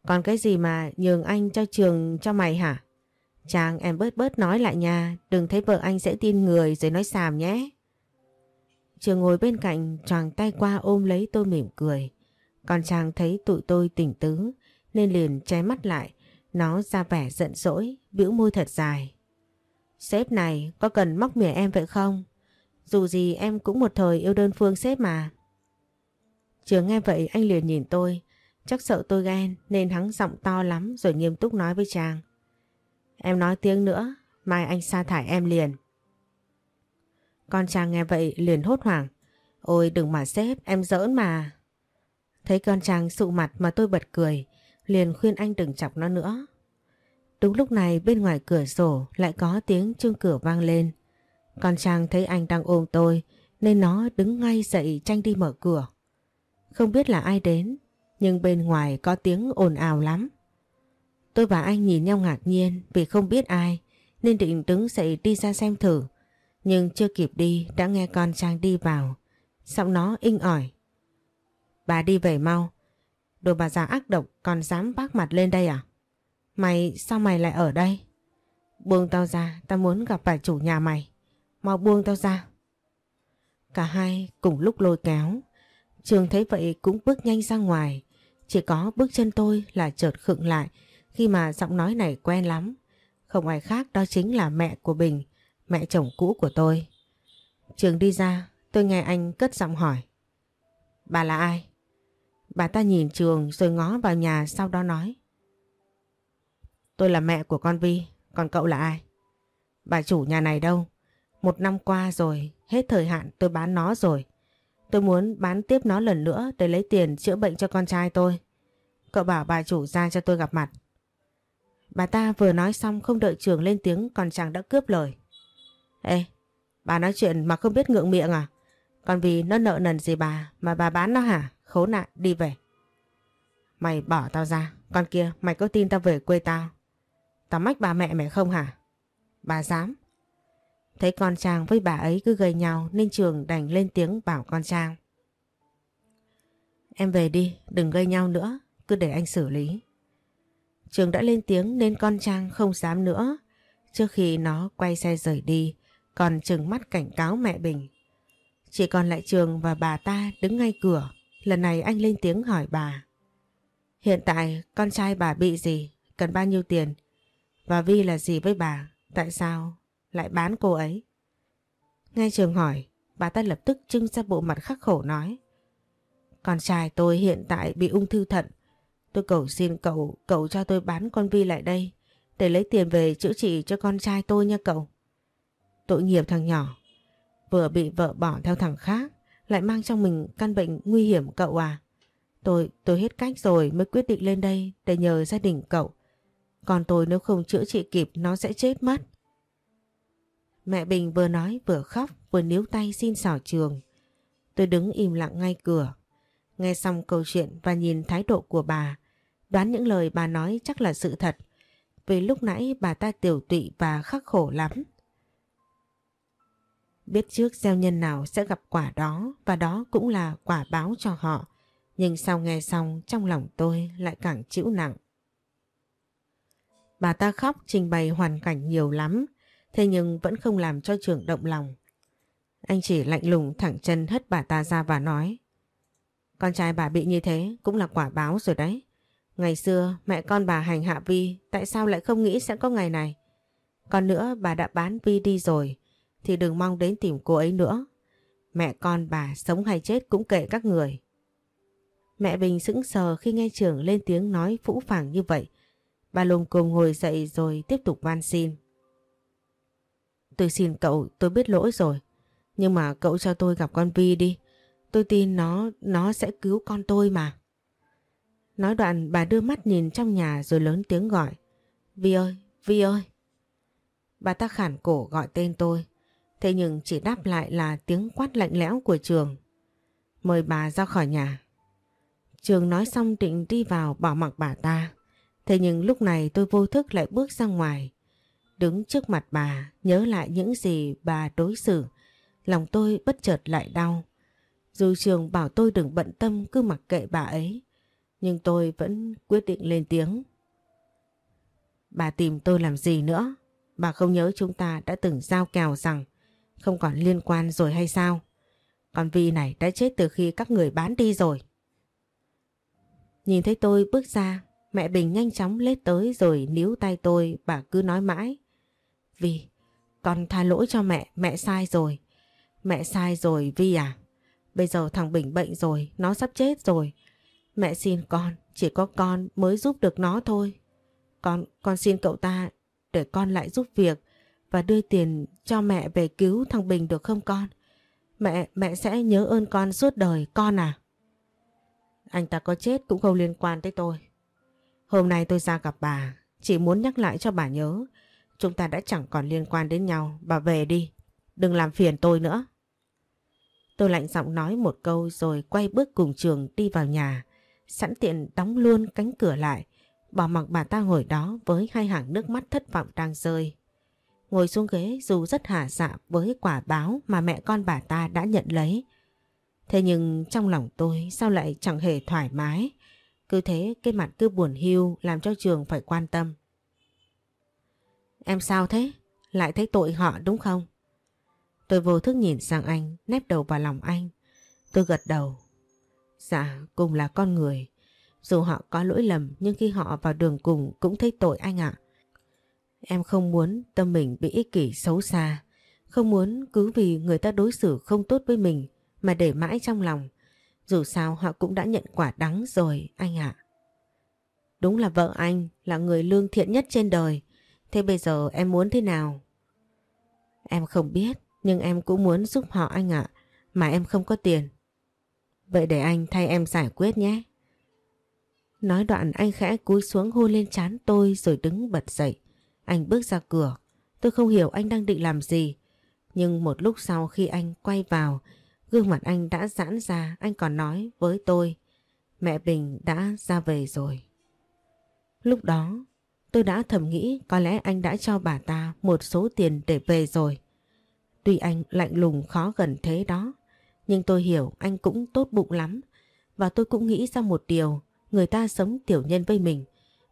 Còn cái gì mà nhường anh cho trường cho mày hả? Chàng em bớt bớt nói lại nha, đừng thấy vợ anh sẽ tin người rồi nói xàm nhé. Trường ngồi bên cạnh choàng tay qua ôm lấy tôi mỉm cười. Còn chàng thấy tụi tôi tỉnh tứ nên liền che mắt lại. Nó ra vẻ giận dỗi, bĩu môi thật dài. Sếp này có cần móc mỉa em vậy không? Dù gì em cũng một thời yêu đơn phương sếp mà. Trường nghe vậy anh liền nhìn tôi. Chắc sợ tôi ghen nên hắn giọng to lắm rồi nghiêm túc nói với chàng: Em nói tiếng nữa, mai anh sa thải em liền. Con chàng nghe vậy liền hốt hoảng. Ôi đừng mà sếp, em giỡn mà. Thấy con chàng sụ mặt mà tôi bật cười, liền khuyên anh đừng chọc nó nữa. Đúng lúc này bên ngoài cửa sổ lại có tiếng chuông cửa vang lên. Con Trang thấy anh đang ôm tôi, nên nó đứng ngay dậy tranh đi mở cửa. Không biết là ai đến, nhưng bên ngoài có tiếng ồn ào lắm. Tôi và anh nhìn nhau ngạc nhiên vì không biết ai, nên định đứng dậy đi ra xem thử. Nhưng chưa kịp đi, đã nghe con Trang đi vào. Giọng nó inh ỏi. Bà đi về mau. Đồ bà già ác độc còn dám bác mặt lên đây à? Mày sao mày lại ở đây? Buông tao ra, tao muốn gặp bà chủ nhà mày. Mau buông tao ra. Cả hai cùng lúc lôi kéo. Trường thấy vậy cũng bước nhanh ra ngoài. Chỉ có bước chân tôi là chợt khựng lại khi mà giọng nói này quen lắm. Không ai khác đó chính là mẹ của Bình, mẹ chồng cũ của tôi. Trường đi ra, tôi nghe anh cất giọng hỏi. Bà là ai? Bà ta nhìn Trường rồi ngó vào nhà sau đó nói. Tôi là mẹ của con Vi, còn cậu là ai? Bà chủ nhà này đâu? Một năm qua rồi, hết thời hạn tôi bán nó rồi. Tôi muốn bán tiếp nó lần nữa để lấy tiền chữa bệnh cho con trai tôi. Cậu bảo bà chủ ra cho tôi gặp mặt. Bà ta vừa nói xong không đợi trường lên tiếng còn chàng đã cướp lời. Ê, bà nói chuyện mà không biết ngượng miệng à? Còn vì nó nợ nần gì bà mà bà bán nó hả? Khốn nạn, đi về. Mày bỏ tao ra, con kia mày có tin tao về quê tao? Tao mách bà mẹ mày không hả? Bà dám. Thấy con Trang với bà ấy cứ gây nhau nên Trường đành lên tiếng bảo con Trang. Em về đi, đừng gây nhau nữa, cứ để anh xử lý. Trường đã lên tiếng nên con Trang không dám nữa. Trước khi nó quay xe rời đi, còn trừng mắt cảnh cáo mẹ Bình. Chỉ còn lại Trường và bà ta đứng ngay cửa. Lần này anh lên tiếng hỏi bà. Hiện tại con trai bà bị gì? Cần bao nhiêu tiền? Và Vi là gì với bà? Tại sao lại bán cô ấy? Nghe Trường hỏi, bà ta lập tức trưng ra bộ mặt khắc khổ nói. Con trai tôi hiện tại bị ung thư thận. Tôi cầu xin cậu, cậu cho tôi bán con Vi lại đây để lấy tiền về chữa trị cho con trai tôi nha cậu. Tội nghiệp thằng nhỏ, vừa bị vợ bỏ theo thằng khác, lại mang trong mình căn bệnh nguy hiểm cậu à. Tôi, tôi hết cách rồi mới quyết định lên đây để nhờ gia đình cậu. Còn tôi nếu không chữa trị kịp nó sẽ chết mất. Mẹ Bình vừa nói vừa khóc vừa níu tay xin xỏ trường. Tôi đứng im lặng ngay cửa. Nghe xong câu chuyện và nhìn thái độ của bà, đoán những lời bà nói chắc là sự thật. Vì lúc nãy bà ta tiểu tụy và khắc khổ lắm. Biết trước gieo nhân nào sẽ gặp quả đó và đó cũng là quả báo cho họ. Nhưng sau nghe xong trong lòng tôi lại càng chịu nặng. Bà ta khóc trình bày hoàn cảnh nhiều lắm, thế nhưng vẫn không làm cho trưởng động lòng. Anh chỉ lạnh lùng thẳng chân hất bà ta ra và nói Con trai bà bị như thế cũng là quả báo rồi đấy. Ngày xưa mẹ con bà hành hạ Vi tại sao lại không nghĩ sẽ có ngày này? Còn nữa bà đã bán Vi đi rồi thì đừng mong đến tìm cô ấy nữa. Mẹ con bà sống hay chết cũng kệ các người. Mẹ Bình sững sờ khi nghe trưởng lên tiếng nói phũ phàng như vậy. Bà lùng cùng ngồi dậy rồi tiếp tục van xin. Tôi xin cậu, tôi biết lỗi rồi. Nhưng mà cậu cho tôi gặp con Vi đi. Tôi tin nó, nó sẽ cứu con tôi mà. Nói đoạn bà đưa mắt nhìn trong nhà rồi lớn tiếng gọi. Vi ơi, Vi ơi. Bà ta khản cổ gọi tên tôi. Thế nhưng chỉ đáp lại là tiếng quát lạnh lẽo của trường. Mời bà ra khỏi nhà. Trường nói xong định đi vào bỏ mặc bà ta. Thế nhưng lúc này tôi vô thức lại bước ra ngoài. Đứng trước mặt bà, nhớ lại những gì bà đối xử. Lòng tôi bất chợt lại đau. Dù trường bảo tôi đừng bận tâm cứ mặc kệ bà ấy. Nhưng tôi vẫn quyết định lên tiếng. Bà tìm tôi làm gì nữa? Bà không nhớ chúng ta đã từng giao kèo rằng không còn liên quan rồi hay sao? Còn Vi này đã chết từ khi các người bán đi rồi. Nhìn thấy tôi bước ra, mẹ Bình nhanh chóng lết tới rồi níu tay tôi, bà cứ nói mãi. Vi, con tha lỗi cho mẹ, mẹ sai rồi. Mẹ sai rồi Vi à? Bây giờ thằng Bình bệnh rồi, nó sắp chết rồi. Mẹ xin con, chỉ có con mới giúp được nó thôi. Con, con xin cậu ta để con lại giúp việc và đưa tiền cho mẹ về cứu thằng Bình được không con? Mẹ, mẹ sẽ nhớ ơn con suốt đời con à? Anh ta có chết cũng không liên quan tới tôi. Hôm nay tôi ra gặp bà, chỉ muốn nhắc lại cho bà nhớ. Chúng ta đã chẳng còn liên quan đến nhau, bà về đi. Đừng làm phiền tôi nữa. Tôi lạnh giọng nói một câu rồi quay bước cùng trường đi vào nhà, sẵn tiện đóng luôn cánh cửa lại, bỏ mặc bà ta ngồi đó với hai hàng nước mắt thất vọng đang rơi. Ngồi xuống ghế dù rất hả dạ với quả báo mà mẹ con bà ta đã nhận lấy. Thế nhưng trong lòng tôi sao lại chẳng hề thoải mái. Cứ thế cái mặt cứ buồn hiu làm cho trường phải quan tâm. Em sao thế? Lại thấy tội họ đúng không? Tôi vô thức nhìn sang anh, nép đầu vào lòng anh. Tôi gật đầu. Dạ, cùng là con người. Dù họ có lỗi lầm nhưng khi họ vào đường cùng cũng thấy tội anh ạ. Em không muốn tâm mình bị ích kỷ xấu xa. Không muốn cứ vì người ta đối xử không tốt với mình mà để mãi trong lòng. Dù sao họ cũng đã nhận quả đắng rồi anh ạ. Đúng là vợ anh là người lương thiện nhất trên đời. Thế bây giờ em muốn thế nào? Em không biết nhưng em cũng muốn giúp họ anh ạ. Mà em không có tiền. Vậy để anh thay em giải quyết nhé. Nói đoạn anh khẽ cúi xuống hôn lên trán tôi rồi đứng bật dậy. Anh bước ra cửa. Tôi không hiểu anh đang định làm gì. Nhưng một lúc sau khi anh quay vào, gương mặt anh đã giãn ra, anh còn nói với tôi. Mẹ Bình đã ra về rồi. Lúc đó, tôi đã thầm nghĩ có lẽ anh đã cho bà ta một số tiền để về rồi. Tuy anh lạnh lùng khó gần thế đó, nhưng tôi hiểu anh cũng tốt bụng lắm. Và tôi cũng nghĩ ra một điều, người ta sống tiểu nhân với mình.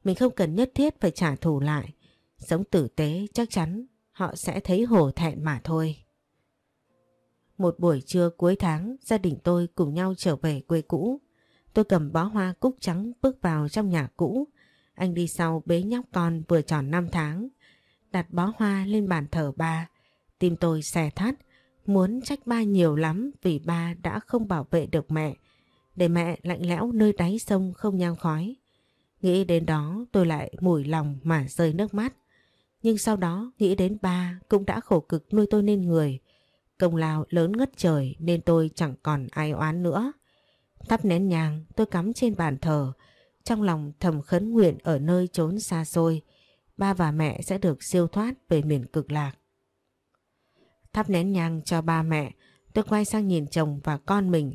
Mình không cần nhất thiết phải trả thù lại. Sống tử tế chắc chắn họ sẽ thấy hổ thẹn mà thôi. Một buổi trưa cuối tháng, gia đình tôi cùng nhau trở về quê cũ. Tôi cầm bó hoa cúc trắng bước vào trong nhà cũ. Anh đi sau bế nhóc con vừa tròn 5 tháng. Đặt bó hoa lên bàn thờ ba. Tim tôi xè thắt. Muốn trách ba nhiều lắm vì ba đã không bảo vệ được mẹ. Để mẹ lạnh lẽo nơi đáy sông không nhang khói. Nghĩ đến đó tôi lại mùi lòng mà rơi nước mắt. Nhưng sau đó nghĩ đến ba cũng đã khổ cực nuôi tôi nên người. Công lao lớn ngất trời nên tôi chẳng còn ai oán nữa. Thắp nén nhang, tôi cắm trên bàn thờ. Trong lòng thầm khấn nguyện ở nơi trốn xa xôi. Ba và mẹ sẽ được siêu thoát về miền cực lạc. Thắp nén nhang cho ba mẹ. Tôi quay sang nhìn chồng và con mình.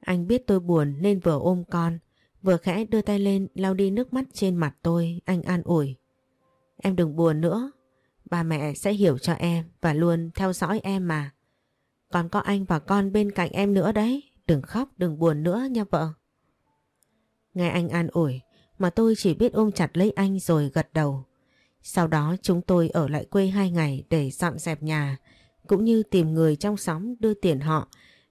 Anh biết tôi buồn nên vừa ôm con. Vừa khẽ đưa tay lên lau đi nước mắt trên mặt tôi. Anh an ủi. Em đừng buồn nữa. Ba mẹ sẽ hiểu cho em và luôn theo dõi em mà. Còn có anh và con bên cạnh em nữa đấy. Đừng khóc, đừng buồn nữa nha vợ. Nghe anh an ủi mà tôi chỉ biết ôm chặt lấy anh rồi gật đầu. Sau đó chúng tôi ở lại quê hai ngày để dọn dẹp nhà cũng như tìm người trong xóm đưa tiền họ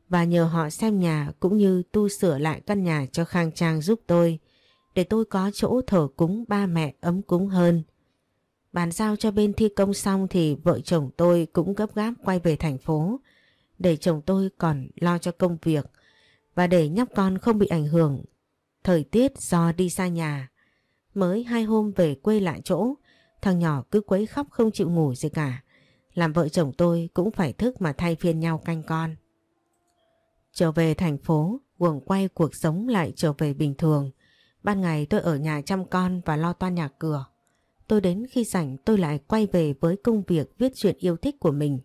và nhờ họ xem nhà cũng như tu sửa lại căn nhà cho khang trang giúp tôi để tôi có chỗ thờ cúng ba mẹ ấm cúng hơn. Bàn giao cho bên thi công xong thì vợ chồng tôi cũng gấp gáp quay về thành phố để chồng tôi còn lo cho công việc và để nhóc con không bị ảnh hưởng thời tiết do đi xa nhà. Mới hai hôm về quê lại chỗ, thằng nhỏ cứ quấy khóc không chịu ngủ gì cả. Làm vợ chồng tôi cũng phải thức mà thay phiên nhau canh con. Trở về thành phố, quần quay cuộc sống lại trở về bình thường. Ban ngày tôi ở nhà chăm con và lo toan nhà cửa. Tôi đến khi rảnh tôi lại quay về với công việc viết chuyện yêu thích của mình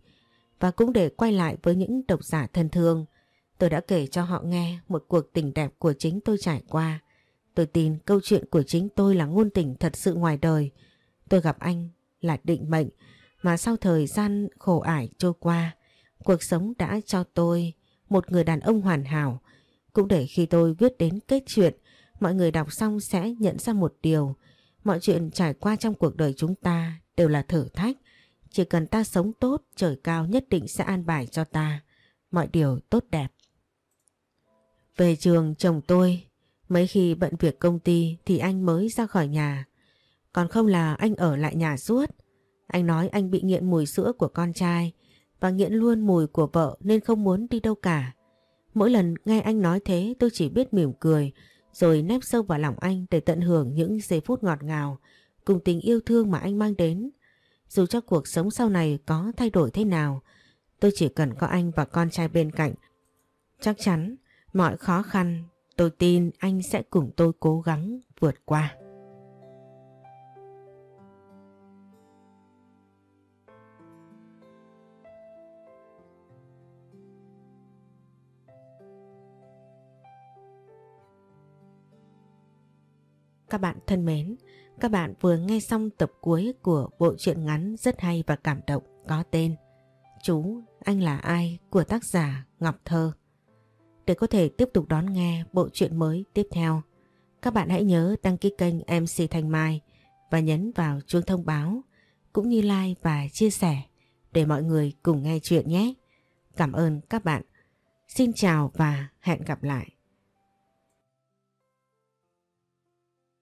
và cũng để quay lại với những độc giả thân thương. Tôi đã kể cho họ nghe một cuộc tình đẹp của chính tôi trải qua. Tôi tin câu chuyện của chính tôi là ngôn tình thật sự ngoài đời. Tôi gặp anh là định mệnh mà sau thời gian khổ ải trôi qua, cuộc sống đã cho tôi một người đàn ông hoàn hảo. Cũng để khi tôi viết đến kết chuyện, mọi người đọc xong sẽ nhận ra một điều. Mọi chuyện trải qua trong cuộc đời chúng ta đều là thử thách. Chỉ cần ta sống tốt, trời cao nhất định sẽ an bài cho ta. Mọi điều tốt đẹp. Về trường chồng tôi, mấy khi bận việc công ty thì anh mới ra khỏi nhà. Còn không là anh ở lại nhà suốt. Anh nói anh bị nghiện mùi sữa của con trai và nghiện luôn mùi của vợ nên không muốn đi đâu cả. Mỗi lần nghe anh nói thế tôi chỉ biết mỉm cười rồi nép sâu vào lòng anh để tận hưởng những giây phút ngọt ngào cùng tình yêu thương mà anh mang đến. Dù cho cuộc sống sau này có thay đổi thế nào, tôi chỉ cần có anh và con trai bên cạnh. Chắc chắn mọi khó khăn tôi tin anh sẽ cùng tôi cố gắng vượt qua. Các bạn thân mến, các bạn vừa nghe xong tập cuối của bộ truyện ngắn rất hay và cảm động có tên Chú, anh là ai của tác giả Ngọc Thơ. Để có thể tiếp tục đón nghe bộ truyện mới tiếp theo, các bạn hãy nhớ đăng ký kênh MC Thanh Mai và nhấn vào chuông thông báo cũng như like và chia sẻ để mọi người cùng nghe chuyện nhé. Cảm ơn các bạn. Xin chào và hẹn gặp lại.